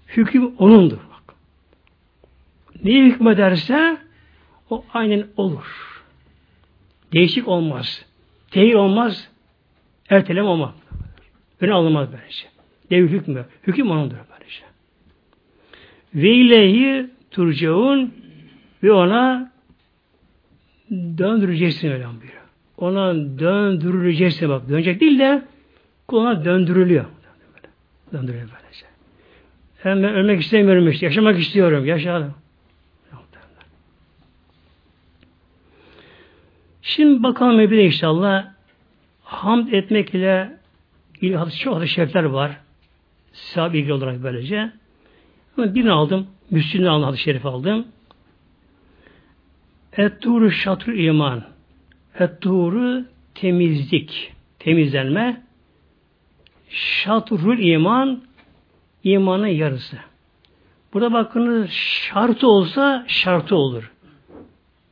Hüküm onundur. Bak. Neyi hükmederse o aynen olur. Değişik olmaz. Tehir olmaz. Erteleme olmaz. Öne alınmaz böylece. Devir hükmü. Hüküm onundur böylece. Ve ilehi turcaun ve ona döndüreceksin öyle buyuruyor. Ona döndürüleceksin bak. Dönecek değil de kulağına döndürülüyor. Döndürülüyor böylece. Hem ben ölmek istemiyorum işte. Yaşamak istiyorum. Yaşayalım. Şimdi bakalım bir inşallah hamd etmek ile ilgili çok hadis şerifler var. Sahabe ilgili olarak böylece. Ama birini aldım. Müslüm'den aldım hadis şerif aldım. Et-turu şatru iman. Et-turu temizlik. Temizlenme. Şatrul iman imanın yarısı. Burada bakınız şartı olsa şartı olur.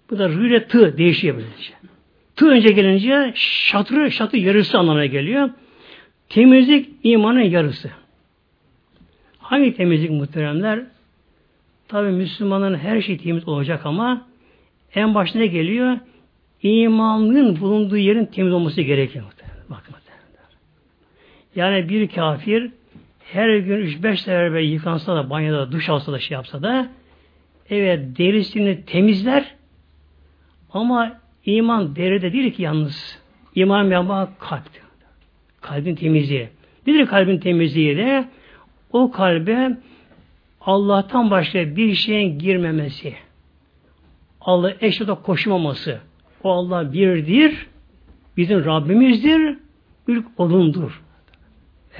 Bu da rüyle tı değişiyor böylece. Tı önce gelince şatrı, şatı yarısı anlamına geliyor. Temizlik imanın yarısı. Hangi temizlik muhteremler? Tabi Müslümanın her şey temiz olacak ama en başına geliyor? İmanın bulunduğu yerin temiz olması gerekiyor. Bakın. Yani bir kafir her gün 3-5 sefer yıkansa da banyoda duş alsa da şey yapsa da evet derisini temizler ama iman deride değil ki yalnız. İman yapma kalp. Kalbin temizliği. Nedir kalbin temizliği de? O kalbe Allah'tan başka bir şeyin girmemesi. Allah eşle koşmaması. O Allah birdir. Bizim Rabbimizdir. İlk O'nundur.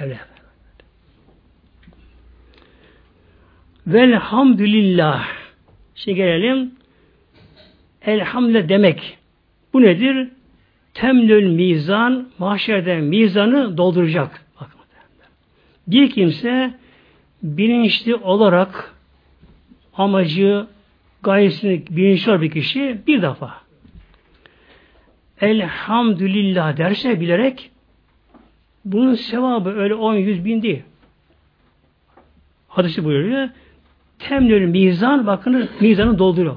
Öyle. Velhamdülillah. Şimdi gelelim. Elhamdülillah demek. Bu nedir? Temlül mizan, mahşerde mizanı dolduracak. Bakın. Bir kimse bilinçli olarak amacı, gayesini bilinçli bir kişi bir defa elhamdülillah derse bilerek bunun sevabı öyle 10 yüz bin değil. Hadisi buyuruyor. Temlül mizan bakın mizanı dolduruyor.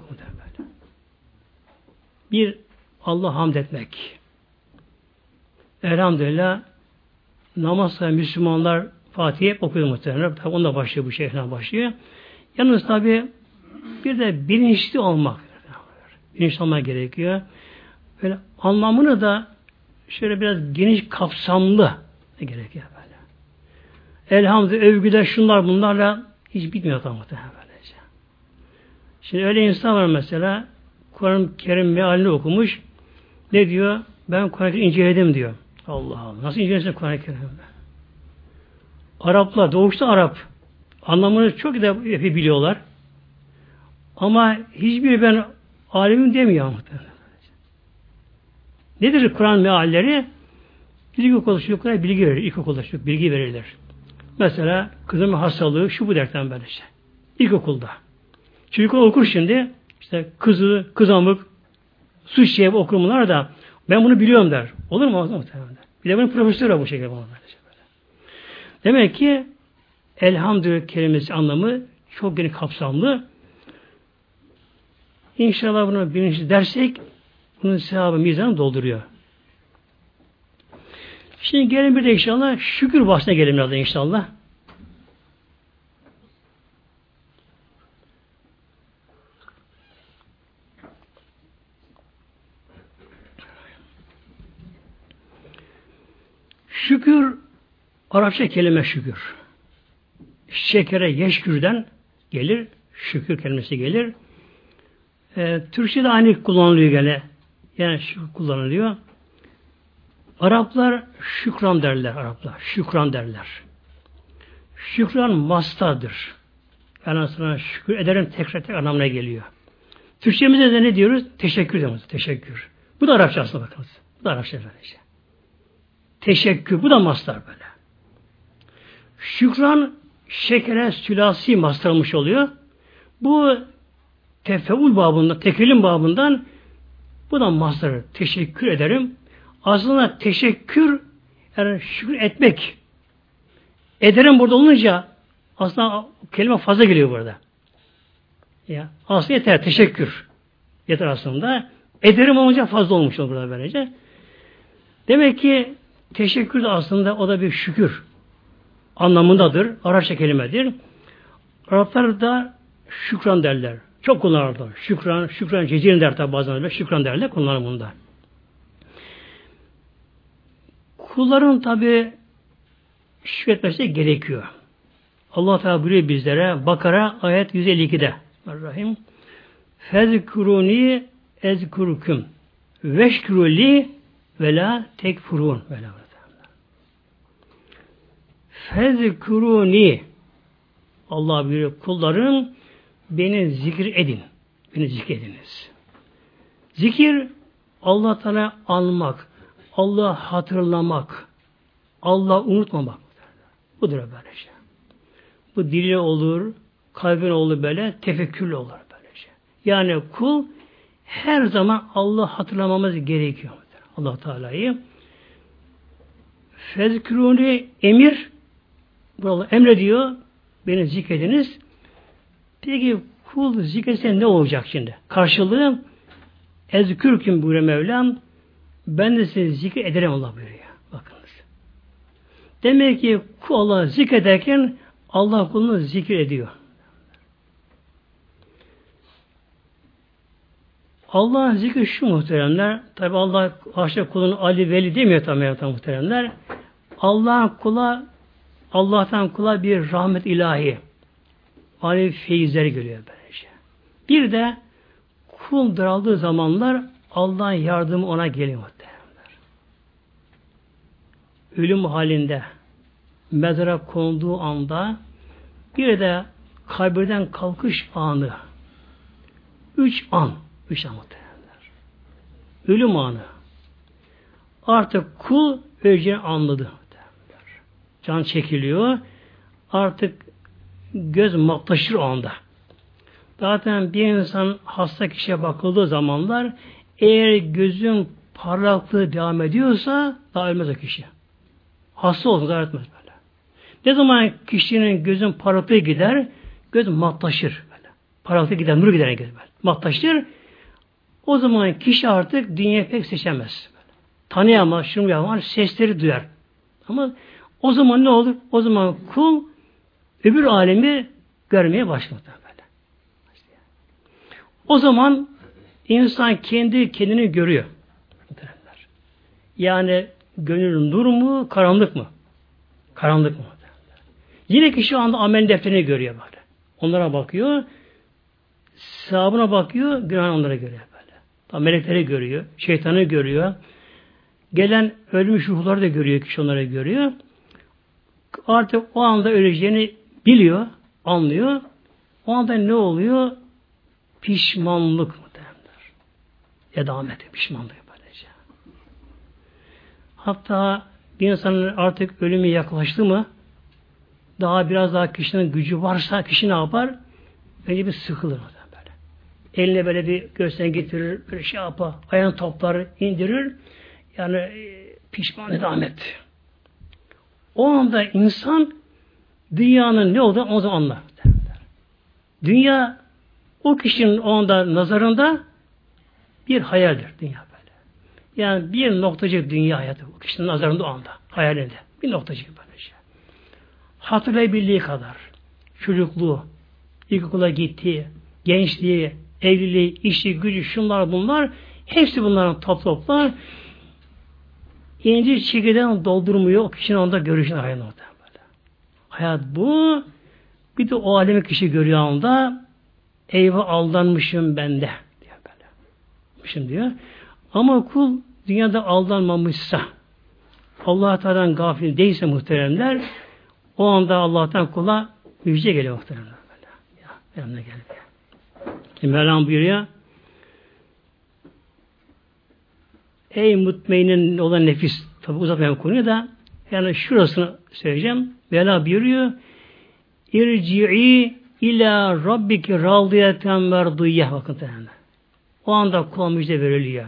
Bir Allah hamd etmek. Elhamdülillah namaz Müslümanlar Fatih'e okuyor muhtemelen. Tabi onda başlıyor bu şeyhden başlıyor. Yalnız tabi bir de bilinçli olmak. Bilinçli olmak gerekiyor. Böyle anlamını da şöyle biraz geniş kapsamlı gerekiyor böyle. Elhamdülillah övgüde şunlar bunlarla hiç bitmiyor tam muhtemelen. Şimdi öyle insan var mesela Kur'an-ı Kerim mealini okumuş. Ne diyor? Ben Kur'an-ı Kerim inceledim diyor. Allah Allah. Nasıl incelersin Kur'an-ı Kerim'i? Araplar, doğuşta Arap. Anlamını çok da biliyorlar. Ama hiçbir ben alimim demiyor. Nedir Kur'an mealleri? İlkokul çocuklara bilgi verir. İlkokulda çocuk bilgi verirler. Mesela kızımın hastalığı şu bu dertten böyle işte. İlkokulda. Çocuk okur şimdi işte kızı, kızamık, su şişeyi okur da ben bunu biliyorum der. Olur mu? Muhtemelen. Bir de bunun profesörü bu şekilde bana Demek ki elhamdülillah kelimesi anlamı çok geniş kapsamlı. İnşallah bunu bilinçli dersek bunun sevabı mizanı dolduruyor. Şimdi gelin bir de inşallah şükür bahsine gelin biraz inşallah. Şükür Arapça kelime şükür. Şekere yeşkürden gelir. Şükür kelimesi gelir. E, Türkçe'de aynı kullanılıyor gene. Yani şükür kullanılıyor. Araplar şükran derler Araplar. Şükran derler. Şükran mastadır. Yani aslında şükür ederim tekrar tekrar anlamına geliyor. Türkçemizde de ne diyoruz? Teşekkür diyoruz. Teşekkür. Bu da Arapça aslında bakınız. Bu da Arapça böylece. Teşekkür. Bu da mastar böyle. Şükran şekere sülasi mastarılmış oluyor. Bu tefeul babından, tekelim babından bu da mastarı. Teşekkür ederim. Aslında teşekkür yani şükür etmek. Ederim burada olunca aslında kelime fazla geliyor burada. Ya, aslında yeter. Teşekkür. Yeter aslında. Ederim olunca fazla olmuş olur burada böylece. Demek ki teşekkür de aslında o da bir şükür anlamındadır. Arapça kelimedir. Araplar da şükran derler. Çok kullanırlar. Şükran, şükran cecilin der tabi bazen. Şükran derler kullanır bunda. Kulların tabi şükretmesi gerekiyor. Allah Teala buyuruyor bizlere Bakara ayet 152'de. Rahim. Fezkuruni ezkuruküm veşkuruli ve la tekfurun. Böyle. Fezkuruni Allah buyuruyor kullarım beni zikir edin. Beni zikrediniz. Zikir Allah Teala almak, Allah hatırlamak, Allah unutmamak. Budur böyle şey. Bu dili olur, kalbin olur böyle, tefekkürlü olur böyle şey. Yani kul her zaman Allah hatırlamamız gerekiyor. Allah Teala'yı. Fezkuruni emir Burada emrediyor. Beni zikrediniz. Peki kul zikretse ne olacak şimdi? Karşılığı ezkürküm buyuruyor Mevlam. Ben de sizi zikir ederim Allah buyuruyor. Bakınız. Demek ki kul Allah zikrederken Allah kulunu zikir ediyor. Allah'ın zikri şu muhteremler. Tabi Allah aşağı kulunu Ali Veli demiyor tabi muhteremler. Allah'ın kula Allah'tan kula bir rahmet ilahi. Manevi feyizler geliyor böylece. Bir de kul daraldığı zamanlar Allah'ın yardımı ona geliyor muhtemelenler. Ölüm halinde mezara konduğu anda bir de kabirden kalkış anı. Üç an. Üç an muhtemelenler. Ölüm anı. Artık kul öleceğini anladı can çekiliyor. Artık göz matlaşır o anda. Zaten bir insan hasta kişiye bakıldığı zamanlar eğer gözün parlaklığı devam ediyorsa daha ölmez o kişi. Hasta olsun zarar etmez böyle. Ne zaman kişinin gözün parlaklığı gider, göz matlaşır böyle. Parlaklığı gider, nur gider göz böyle. Matlaşır. O zaman kişi artık dünyayı pek seçemez. Böyle. Tanıyamaz, şunu yapamaz, sesleri duyar. Ama o zaman ne olur? O zaman kul öbür alemi görmeye başlar. O zaman insan kendi kendini görüyor. Yani gönül nur mu, karanlık mı? Karanlık mı? Yine kişi şu anda amel defterini görüyor böyle. Onlara bakıyor. Sahabına bakıyor, günah onlara görüyor böyle. Melekleri görüyor, şeytanı görüyor. Gelen ölmüş ruhları da görüyor, kişi onları görüyor. Artık o anda öleceğini biliyor, anlıyor. O anda ne oluyor? Pişmanlık mı derler. Edamet, pişmanlık böylece. Hatta bir insanın artık ölümü yaklaştı mı daha biraz daha kişinin gücü varsa kişi ne yapar? Önce bir sıkılır böyle. Eline böyle bir göğsüne getirir, böyle şey yapar, ayağını toplar, indirir. Yani e, pişman edamet. O anda insan dünyanın ne olduğunu o zaman anlar. Dünya o kişinin o anda nazarında bir hayaldir dünya böyle. Yani bir noktacık dünya hayatı o kişinin nazarında o anda, hayalinde. Bir noktacık böyle şey. Hatırlayabildiği kadar çocukluğu, ilkokula gittiği, gençliği, evliliği, işi, gücü, şunlar bunlar hepsi bunların top toplar ince çekirden doldurmuyor o kişinin onda görüşünü hayat orada. Böyle. Hayat bu. Bir de o alemi kişi görüyor anda eyvah aldanmışım bende diyor böyle. Diyor. Ama kul dünyada aldanmamışsa Allah Teala'dan gafil değilse muhteremler o anda Allah'tan kula müjde geliyor muhteremler. Böyle. Ya, geldi. Mevlam buyuruyor Ey mutmainin olan nefis. Tabi uzatmayan konuyu da yani şurasını söyleyeceğim. Vela buyuruyor. İrci'i ila rabbiki radiyeten verdiyye. Bakın tane. O anda kula müjde veriliyor.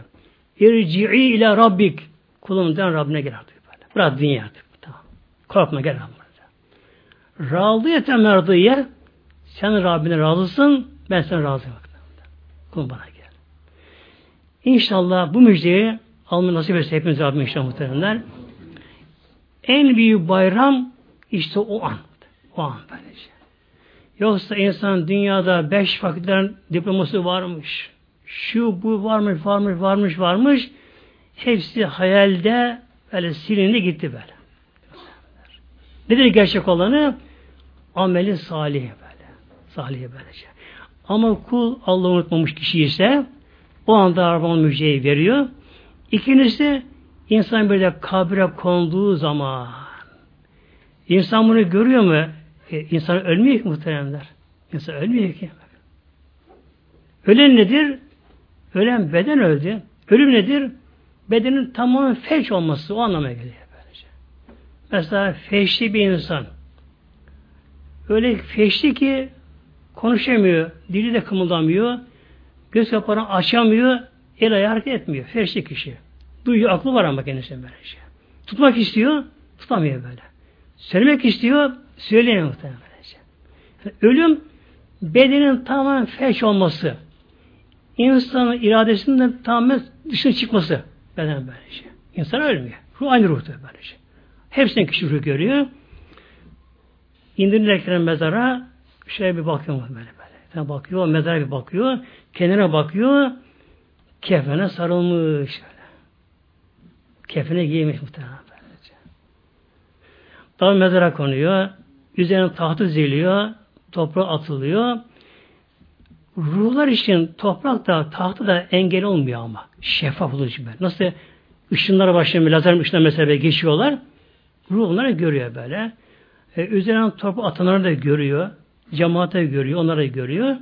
İrci'i ila rabbik. Kulumdan Rabbine gel artık. Böyle. Bırak dünya artık. Tamam. Korkma gel Rabbine. Radiyeten merdiye sen Rabbine razısın, ben sana razıyım. Kulum bana gel. İnşallah bu müjdeyi almayı nasip etse hepimiz Rabbim inşallah muhteremler. En büyük bayram işte o an. O an böylece. Yoksa insan dünyada beş fakirlerin diploması varmış. Şu bu varmış, varmış, varmış, varmış. Hepsi hayalde böyle silindi gitti böyle. Nedir gerçek olanı? Ameli salih böyle. Salih böylece. Ama kul Allah unutmamış kişi ise o anda Rabbim müjdeyi veriyor. İkincisi insan böyle kabre konduğu zaman insan bunu görüyor mu? E, insan ölmüyor ki muhteremler. İnsan ölmüyor ki. Ölen nedir? Ölen beden öldü. Ölüm nedir? Bedenin tamamen felç olması o anlamaya geliyor. Böylece. Mesela feşli bir insan öyle feşli ki konuşamıyor, dili de kımıldamıyor, göz kapağını açamıyor, El ayağı hareket etmiyor. Ferişte kişi. Duyuyor, aklı var ama kendisine böyle şey. Tutmak istiyor, tutamıyor böyle. Söylemek istiyor, söyleyemiyor muhtemelen böylece. Yani ölüm bedenin tamamen felç olması. İnsanın iradesinden tamamen dışına çıkması. Beden böyle şey. İnsan ölmüyor. Ruh aynı ruhtur böyle şey. Hepsini kişi ruh görüyor. İndirilerken mezara şöyle bir bakıyor böyle böyle. Yani bakıyor, mezara bir bakıyor, kendine bakıyor, Kefene sarılmış. Öyle. Kefene giymiş muhtemelen. Böylece. Daha mezara konuyor. Üzerine tahtı ziliyor. Toprağa atılıyor. Ruhlar için toprak da tahtı da engel olmuyor ama. Şeffaf olucu böyle. Nasıl ışınlara başlıyor, lazer ışınlar mesela geçiyorlar. Ruh onları görüyor böyle. Ee, üzerine toprak atanları da görüyor. Cemaate görüyor, onları görüyor.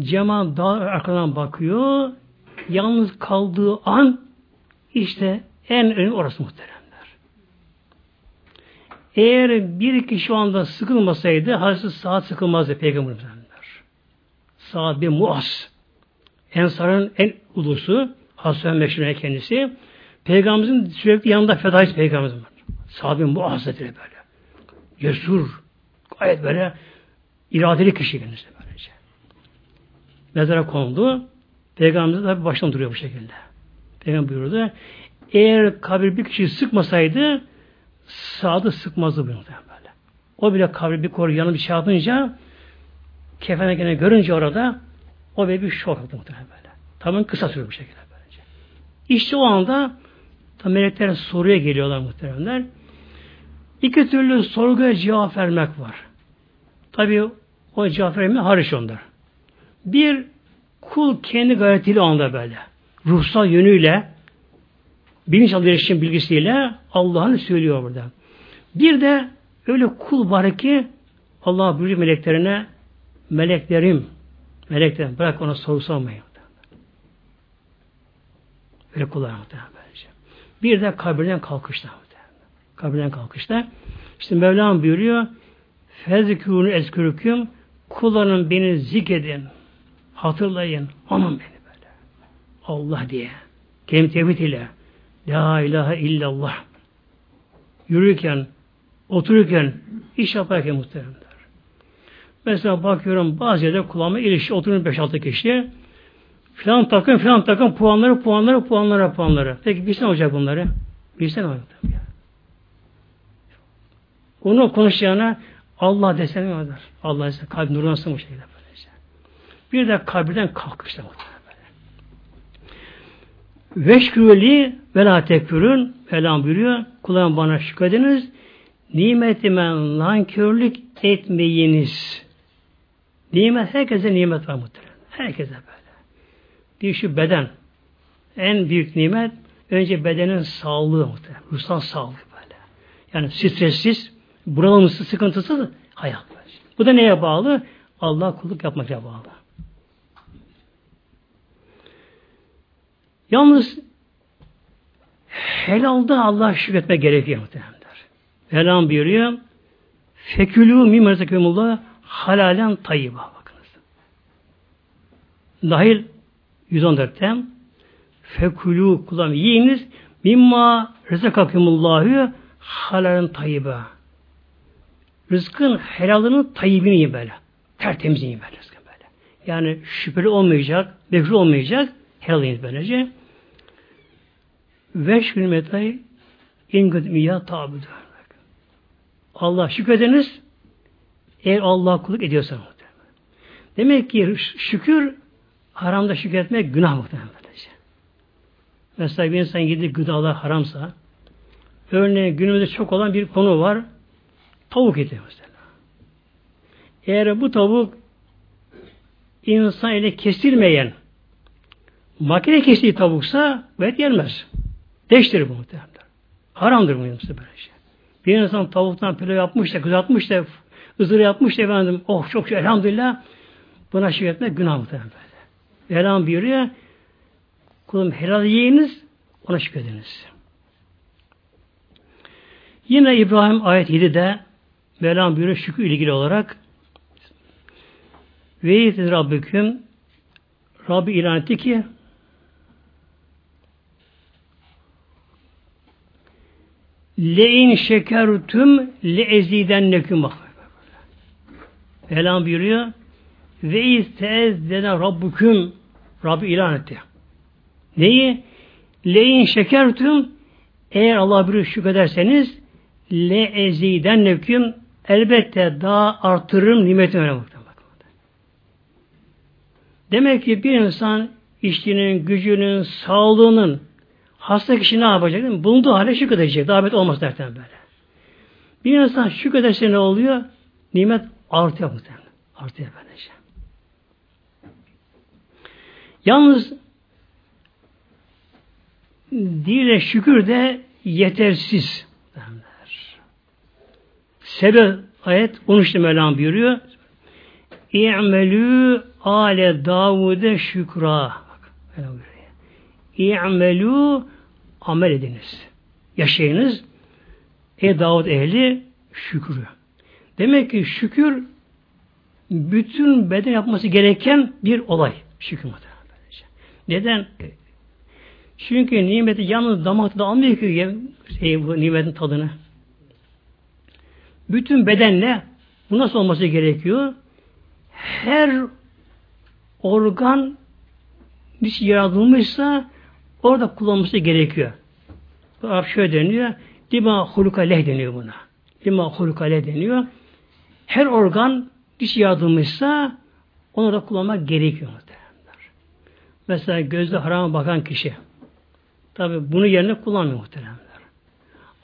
Cemaat daha arkadan bakıyor. Yalnız kaldığı an işte en önemli orası muhteremler. Eğer bir kişi şu anda sıkılmasaydı Hazreti Saad sıkılmazdı Peygamberimiz. Saad bin Muaz. Ensar'ın en ulusu Hasan Meşru'ya kendisi. Peygamberimizin sürekli yanında fedaiz Peygamberimizin var. Saad bin Muaz Hazretleri böyle. Cesur. Gayet böyle iradeli kişi kendisi. Mezara kondu. Peygamberimiz de baştan duruyor bu şekilde. Peygamber buyurdu. Eğer kabir bir kişi sıkmasaydı sağda sıkmazdı bu böyle. O bile kabri bir koru yanı bir şey yapınca kefene gene görünce orada o bile bir şok oldu muhtemelen böyle. Tamamen kısa sürüyor bu şekilde böylece. İşte o anda tam melekler soruya geliyorlar muhteremler. İki türlü sorguya cevap vermek var. Tabi o cevap verme hariç onlar. Bir kul kendi gayretiyle anda böyle. Ruhsal yönüyle bilinç iletişim bilgisiyle Allah'ını söylüyor burada. Bir de öyle kul var ki Allah buyuruyor meleklerine meleklerim meleklerim bırak ona soru sormayın. Böyle kullar böylece. Bir de kabirden kalkışta kabirden kalkışta işte Mevlam buyuruyor fezkûnü eskürüküm kullarım beni zikredin hatırlayın aman beni böyle Allah diye kelime tevhid ile La ilahe illallah. Yürürken, otururken, iş yaparken muhteremler. Mesela bakıyorum bazı yerde kulağıma ilişki oturun 5-6 kişi. Filan takım, filan takım puanları, puanları, puanları, puanları. Peki bir sene olacak bunları. Bir sene olacak. Onu konuşacağına Allah desene vardır. Allah desene nurlansın bu şekilde böylece. Bir de kabirden kalkışta muhtemelen. Veşkürli ve la tekfürün Mevlam buyuruyor. Kulağım bana şükrediniz. Nimetime nankörlük etmeyiniz. Nimet herkese nimet var muhtemelen. Herkese böyle. Bir şu beden. En büyük nimet önce bedenin sağlığı muhtemelen. Ruhsal sağlığı böyle. Yani stressiz, bunalımsız, sıkıntısız hayat. Bu da neye bağlı? Allah kulluk yapmakla bağlı. Yalnız helalda Allah şükretme gerekiyor muhtemelenler. Velam buyuruyor. Fekülü mimar zekûmullah halalen tayyiba. Bakınız. Dahil 114'te fekülü kullan yiyiniz mimma rezekakumullahü halalen tayyiba. Rızkın helalını tayyibini yiyin böyle. Tertemiz yiyin böyle. Yani şüpheli olmayacak, mekruh olmayacak, helal yiyin böylece. Ve şükürmetayı ingüdmiyya tabidir. Allah şükrediniz eğer Allah kulluk ediyorsa Demek ki şükür haramda şükretmek günah muhtemelen. Mesela bir insan yediği gıdalar haramsa örneğin günümüzde çok olan bir konu var. Tavuk eti mesela. Eğer bu tavuk insan ile kesilmeyen makine kestiği tavuksa et yenmez. Deştir bu muhtemelen. Haramdır bu böyle şey. Bir insan tavuktan pilav yapmış da, kızartmış da, ızır yapmış da efendim, oh çok şey, elhamdülillah buna şükür etmek günah muhtemelen böyle. Elham buyuruyor, kulum helal yiyiniz, ona şükrediniz. Yine İbrahim ayet 7'de Mevlam buyuruyor şükür ilgili olarak ve yetiz Rabbüküm Rabbi ilan etti ki Le'in şekertüm le ezidenneküm bak. Elham buyuruyor. Ve istez deden Rabbüküm Rabbi ilan etti. Neyi? Le'in şekertüm eğer Allah bir şükrederseniz le ezidenneküm elbette daha artırırım nimetimi öyle Demek ki bir insan işçinin, gücünün, sağlığının Hasta kişi ne yapacak? Değil mi? Bulunduğu hale şükredecek. Davet olmaz derken böyle. Bir insan şükrederse ne oluyor? Nimet artıyor muhtemelen. Artıyor böylece. Yalnız dile şükür de yetersiz. Sebep ayet 13'te Mevlam buyuruyor. İ'melü ale Davud'e şükra. İ'melü amel ediniz. Yaşayınız. Ey Davud ehli şükrü. Demek ki şükür bütün beden yapması gereken bir olay. Şükür. Neden? Çünkü nimeti yalnız damakta da almıyor ki şey, bu nimetin tadını. Bütün bedenle bu nasıl olması gerekiyor? Her organ niçin yaratılmışsa orada kullanılması gerekiyor. Arap şöyle deniyor. Lima huluka leh deniyor buna. Lima huluka leh deniyor. Her organ niçin yaratılmışsa onu da kullanmak gerekiyor. Mesela gözde harama bakan kişi. Tabi bunu yerine kullanmıyor muhteremler.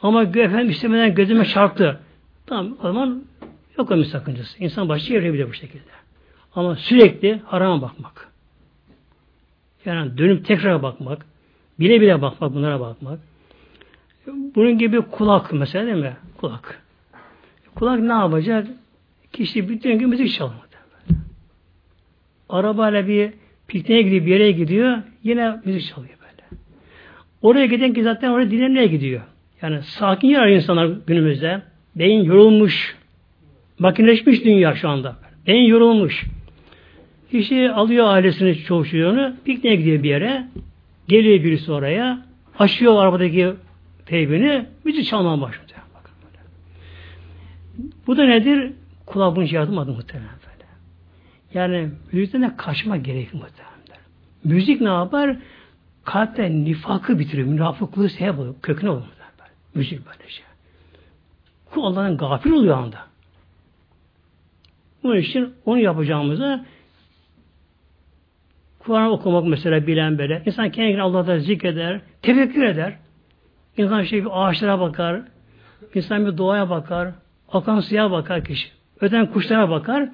Ama efendim istemeden gözüme çarptı. Tamam o zaman yok onun sakıncası. İnsan başı yarayabilir bu şekilde. Ama sürekli harama bakmak. Yani dönüp tekrar bakmak, bile bile bakmak, bunlara bakmak. Bunun gibi kulak mesela değil mi? Kulak. Kulak ne yapacak? Kişi bütün gün müzik çalıyor. Arabayla bir pikniğe gidiyor, bir yere gidiyor, yine müzik çalıyor böyle. Oraya giden ki zaten oraya dinlemeye gidiyor. Yani sakin yer insanlar günümüzde. Beyin yorulmuş. Makineleşmiş dünya şu anda. Beyin yorulmuş. Kişi alıyor ailesini, çoğu pikniğe gidiyor bir yere. Geliyor birisi oraya. Açıyor arabadaki teybini, müzik çalmaya başlıyor. Bu da nedir? Kulağı bunun yardım adı muhtemelen böyle. Yani müzikten de kaçma gerekir muhtemelen. Müzik ne yapar? Kalpte nifakı bitiriyor. Münafıklığı sebep oluyor. Köküne oluyor. Böyle. Müzik böyle şey. Kul Allah'ın gafil oluyor anda. Bunun için onu yapacağımıza Kur'an okumak mesela bilen böyle. İnsan kendini Allah'ta zikreder, tefekkür eder. İnsan şey bir ağaçlara bakar, insan bir doğaya bakar, akan suya bakar kişi. Öten kuşlara bakar.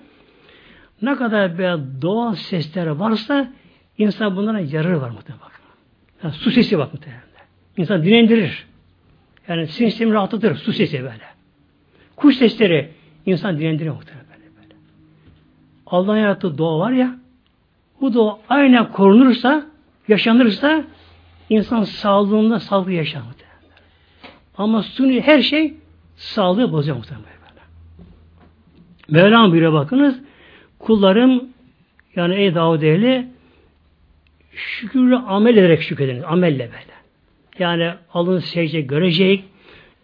Ne kadar bir doğal sesler varsa insan bunlara yararı var muhtemelen bakın. Yani su sesi bak muhtemelen. İnsan dinlendirir. Yani sinir sistemi rahatlatır su sesi böyle. Kuş sesleri insan dinlendiriyor muhtemelen böyle. böyle. Allah'ın yarattığı doğa var ya bu doğa aynen korunursa yaşanırsa insan sağlığında sağlıklı yaşar. Ama suni her şey sağlığı bozuyor muhtemelen. Mevlam buyuruyor bakınız kullarım yani ey Davud ehli şükürlü amel ederek şükrediniz. Amelle böyle. Yani alın secde görecek,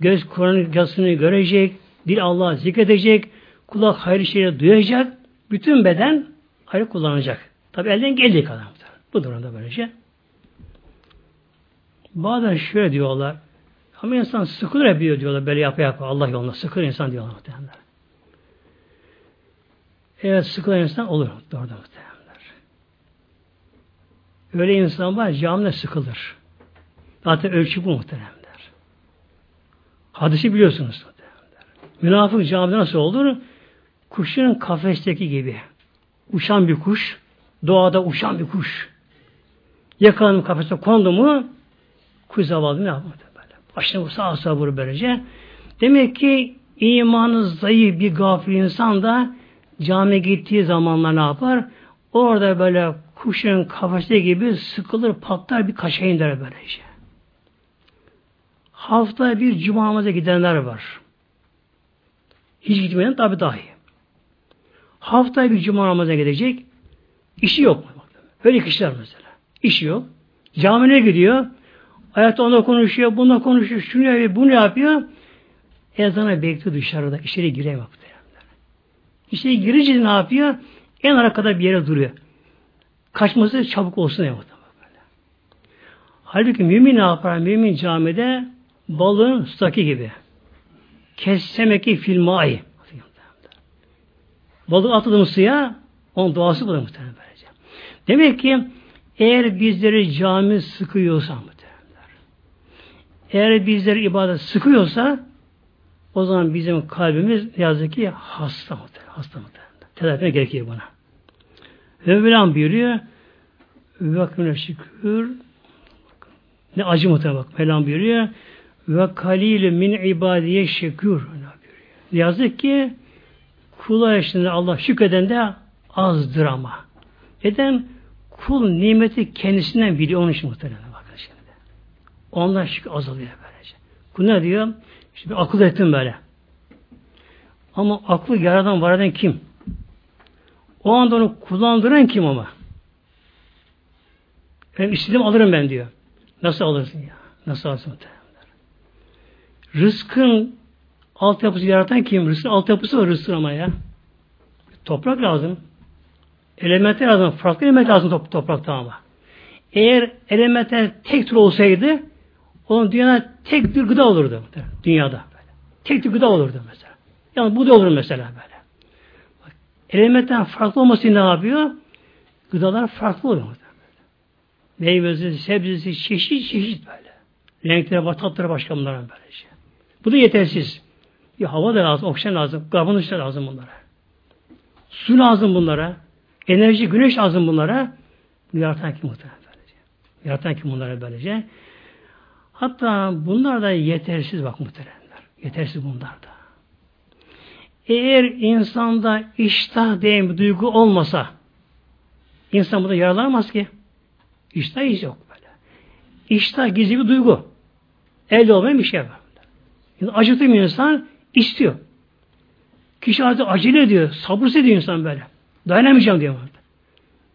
göz Kur'an'ın yazısını görecek, dil Allah'ı zikredecek, kulak hayır şeyleri duyacak, bütün beden hayır kullanacak. Tabi elden geldiği kadar. Bu durumda böylece. Bazen şöyle diyorlar, ama insan sıkılır yapıyor diyorlar, böyle yapa yapa Allah yolunda sıkılır insan diyorlar muhtemelen. Evet sıkılan insan olur doğru muhtemelen. Öyle insan var camide sıkılır. Zaten ölçü bu muhteremler. Hadisi biliyorsunuz. Münafık camide nasıl olur? Kuşun kafesteki gibi. Uçan bir kuş, doğada uçan bir kuş. Yakalanıp kafeste kondu mu kuş zavallı ne yapmadı böyle. Başına bu sağa sağa vurur böylece. Demek ki imanı zayıf bir gafil insan da camiye gittiği zamanlar ne yapar? Orada böyle kuşun kafeste gibi sıkılır, patlar bir kaçayım der böylece. Hafta bir cumamıza gidenler var. Hiç gitmeyen tabi dahi. Hafta bir cuma namazına gidecek. İşi yok. Öyle kişiler mesela. İşi yok. Camine gidiyor. Ayakta ona konuşuyor, bununla konuşuyor, şunu yapıyor, bunu yapıyor. Ezana bekliyor dışarıda. İçeri giremiyor. İçeri girince ne yapıyor? En arkada bir yere duruyor. Kaçması çabuk olsun diye. Halbuki mümin ne yapar? Mümin camide balığın staki gibi. Kessemeki filmai. Balık atıldı suya onun doğası bu da muhtemelen. Demek ki eğer bizleri cami sıkıyorsa muhtemelen. Eğer bizleri ibadet sıkıyorsa o zaman bizim kalbimiz ne yazık ki hasta muhtemelen. Hasta muhtemelen. Tedavi gerekiyor buna. Mevlam buyuruyor ve şükür ne acı muhtemelen bak Mevlam buyuruyor ve kalil min ibadiye şükür ne yazık ki kula yaşında Allah şükreden de azdır ama. Neden? Kul nimeti kendisinden biliyor onun için muhtemelen bakın şimdi. Ondan şükür azalıyor böylece. Kul ne diyor? İşte bir akıl ettim böyle. Ama aklı yaradan var eden kim? O anda onu kullandıran kim ama? Ben istedim alırım ben diyor. Nasıl alırsın ya? Nasıl alırsın? Rızkın altyapısı yaratan kim? Rızkın altyapısı var rızkın ama ya. Toprak lazım. Elementler lazım. Farklı element lazım top, toprakta ama. Eğer elementler tek tür olsaydı onun dünyada tek bir gıda olurdu. Dünyada. Böyle. Tek bir gıda olurdu mesela. Yani bu da olur mesela böyle. Bak, elementler farklı olması ne yapıyor? Gıdalar farklı oluyor. Meyvesi, sebzesi, çeşit çeşit böyle. Renkleri tatları başka bunların böylece. Bu da yetersiz. Bir hava da lazım, oksijen lazım, karbon da lazım bunlara. Su lazım bunlara. Enerji, güneş lazım bunlara. Yaratan kim muhtemelen böylece. Yaratan kim bunlara böylece. Hatta bunlar da yetersiz bak muhteremler. Yetersiz bunlar da. Eğer insanda iştah diye bir duygu olmasa insan burada yaralanamaz ki. İştah hiç yok böyle. İştah gizli bir duygu. Elde olmayan bir şey var. Yani acıktı insan istiyor. Kişi artık acele ediyor. Sabırsız ediyor insan böyle. Dayanamayacağım diyor.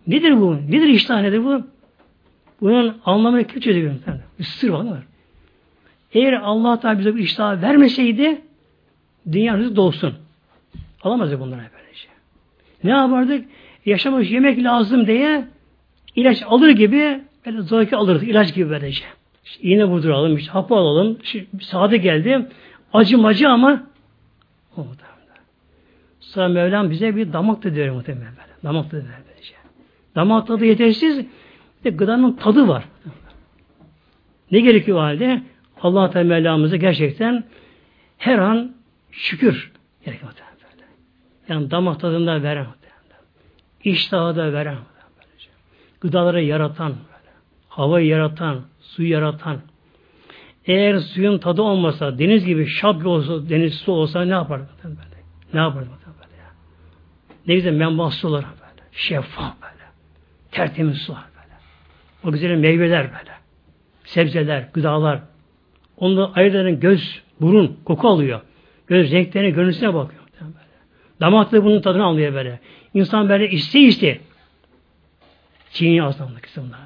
Nedir bu? Nedir iştah nedir bu? Bunun anlamını kim çözüyor? Bir sır var. Eğer Allah Teala bize bir iştah vermeseydi dünya dolsun. Alamazdık bunlara böylece. Ne yapardık? Yaşamış yemek lazım diye ilaç alır gibi böyle zorki alırdık. ilaç gibi böylece. İşte iğne vurduralım, işte hapı alalım. İşte sade geldi. Acı macı ama olmadı. Sonra Mevlam bize bir damak tadı veriyor muhtemelen. Damak tadı veriyor böylece. Damak tadı yetersiz. de gıdanın tadı var. Ne gerekiyor o halde? Allah Teala Mevlamızı gerçekten her an şükür gerekiyor. Yani damak tadında veren, iştahı da veren, böylece. gıdaları yaratan, havayı yaratan, suyu yaratan. Eğer suyun tadı olmasa, deniz gibi şap olsa, deniz su olsa ne yapar? Ne yapar? Ne güzel menbaat sular böyle. Şeffaf böyle. Tertemiz sular böyle. O güzel meyveler böyle. Sebzeler, gıdalar, Onları ayırt göz, burun, koku alıyor. Göz renklerine, görüntüsüne bakıyor. Böyle. Damakta bunun tadını alıyor böyle. İnsan böyle iste iste. Çiğniyor ağzından kısımlar.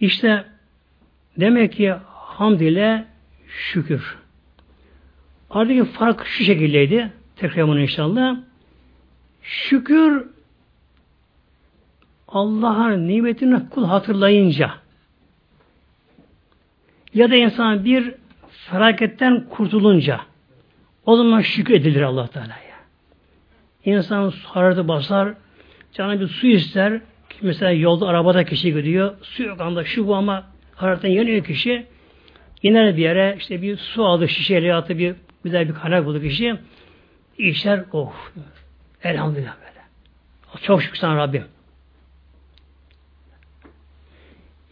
İşte demek ki hamd ile şükür. Aradaki fark şu şekildeydi. Tekrar bunu inşallah. Şükür Allah'ın nimetini kul hatırlayınca ya da insan bir felaketten kurtulunca o zaman şükür edilir Allah Teala'ya. İnsan hararetı basar, canı bir su ister, mesela yolda arabada kişi gidiyor, su yok anda şu bu ama hararetten yanıyor kişi, iner bir yere, işte bir su aldı şişeyle atı bir güzel bir kaynak buldu kişi, içer, oh, elhamdülillah böyle. Çok şükür sana Rabbim.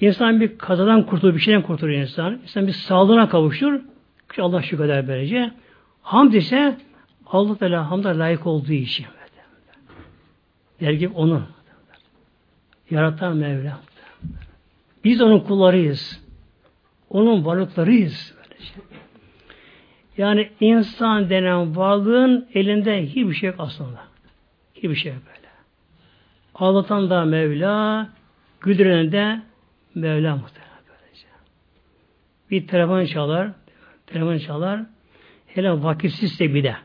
İnsan bir kazadan kurtulur, bir şeyden kurtulur insan. İnsan bir sağlığına kavuşur. Allah şu kadar böylece. Hamd ise Allah Teala hamda layık olduğu için. Der gibi onun. Yaratan Mevla. Biz onun kullarıyız. Onun varlıklarıyız. Böylece. Yani insan denen varlığın elinde hiçbir şey yok aslında. Hiçbir şey böyle. Ağlatan da Mevla, güldüren de Mevla muhtemelen böylece. Bir telefon çalar, telefon çalar, hele vakitsizse bir de,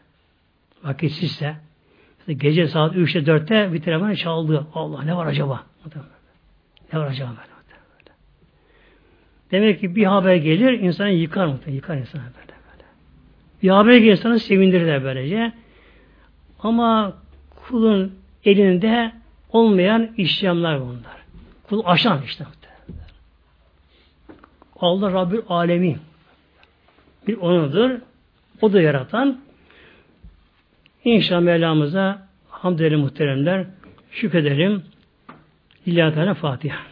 vakitsizse, gece saat 3'te 4'te bir telefon çaldı. Allah ne var acaba? Ne var acaba? Demek ki bir haber gelir, insanı yıkar mı? Yıkar insanı böyle, böyle. Bir haber gelir, insanı sevindirir böylece. Ama kulun elinde olmayan işlemler bunlar. Kul aşan işte. Allah Rabbül Alemi. Bir onudur. O da yaratan. İnşallah Mevlamıza hamd edelim muhteremler. Şükredelim. Lillahi Teala Fatiha.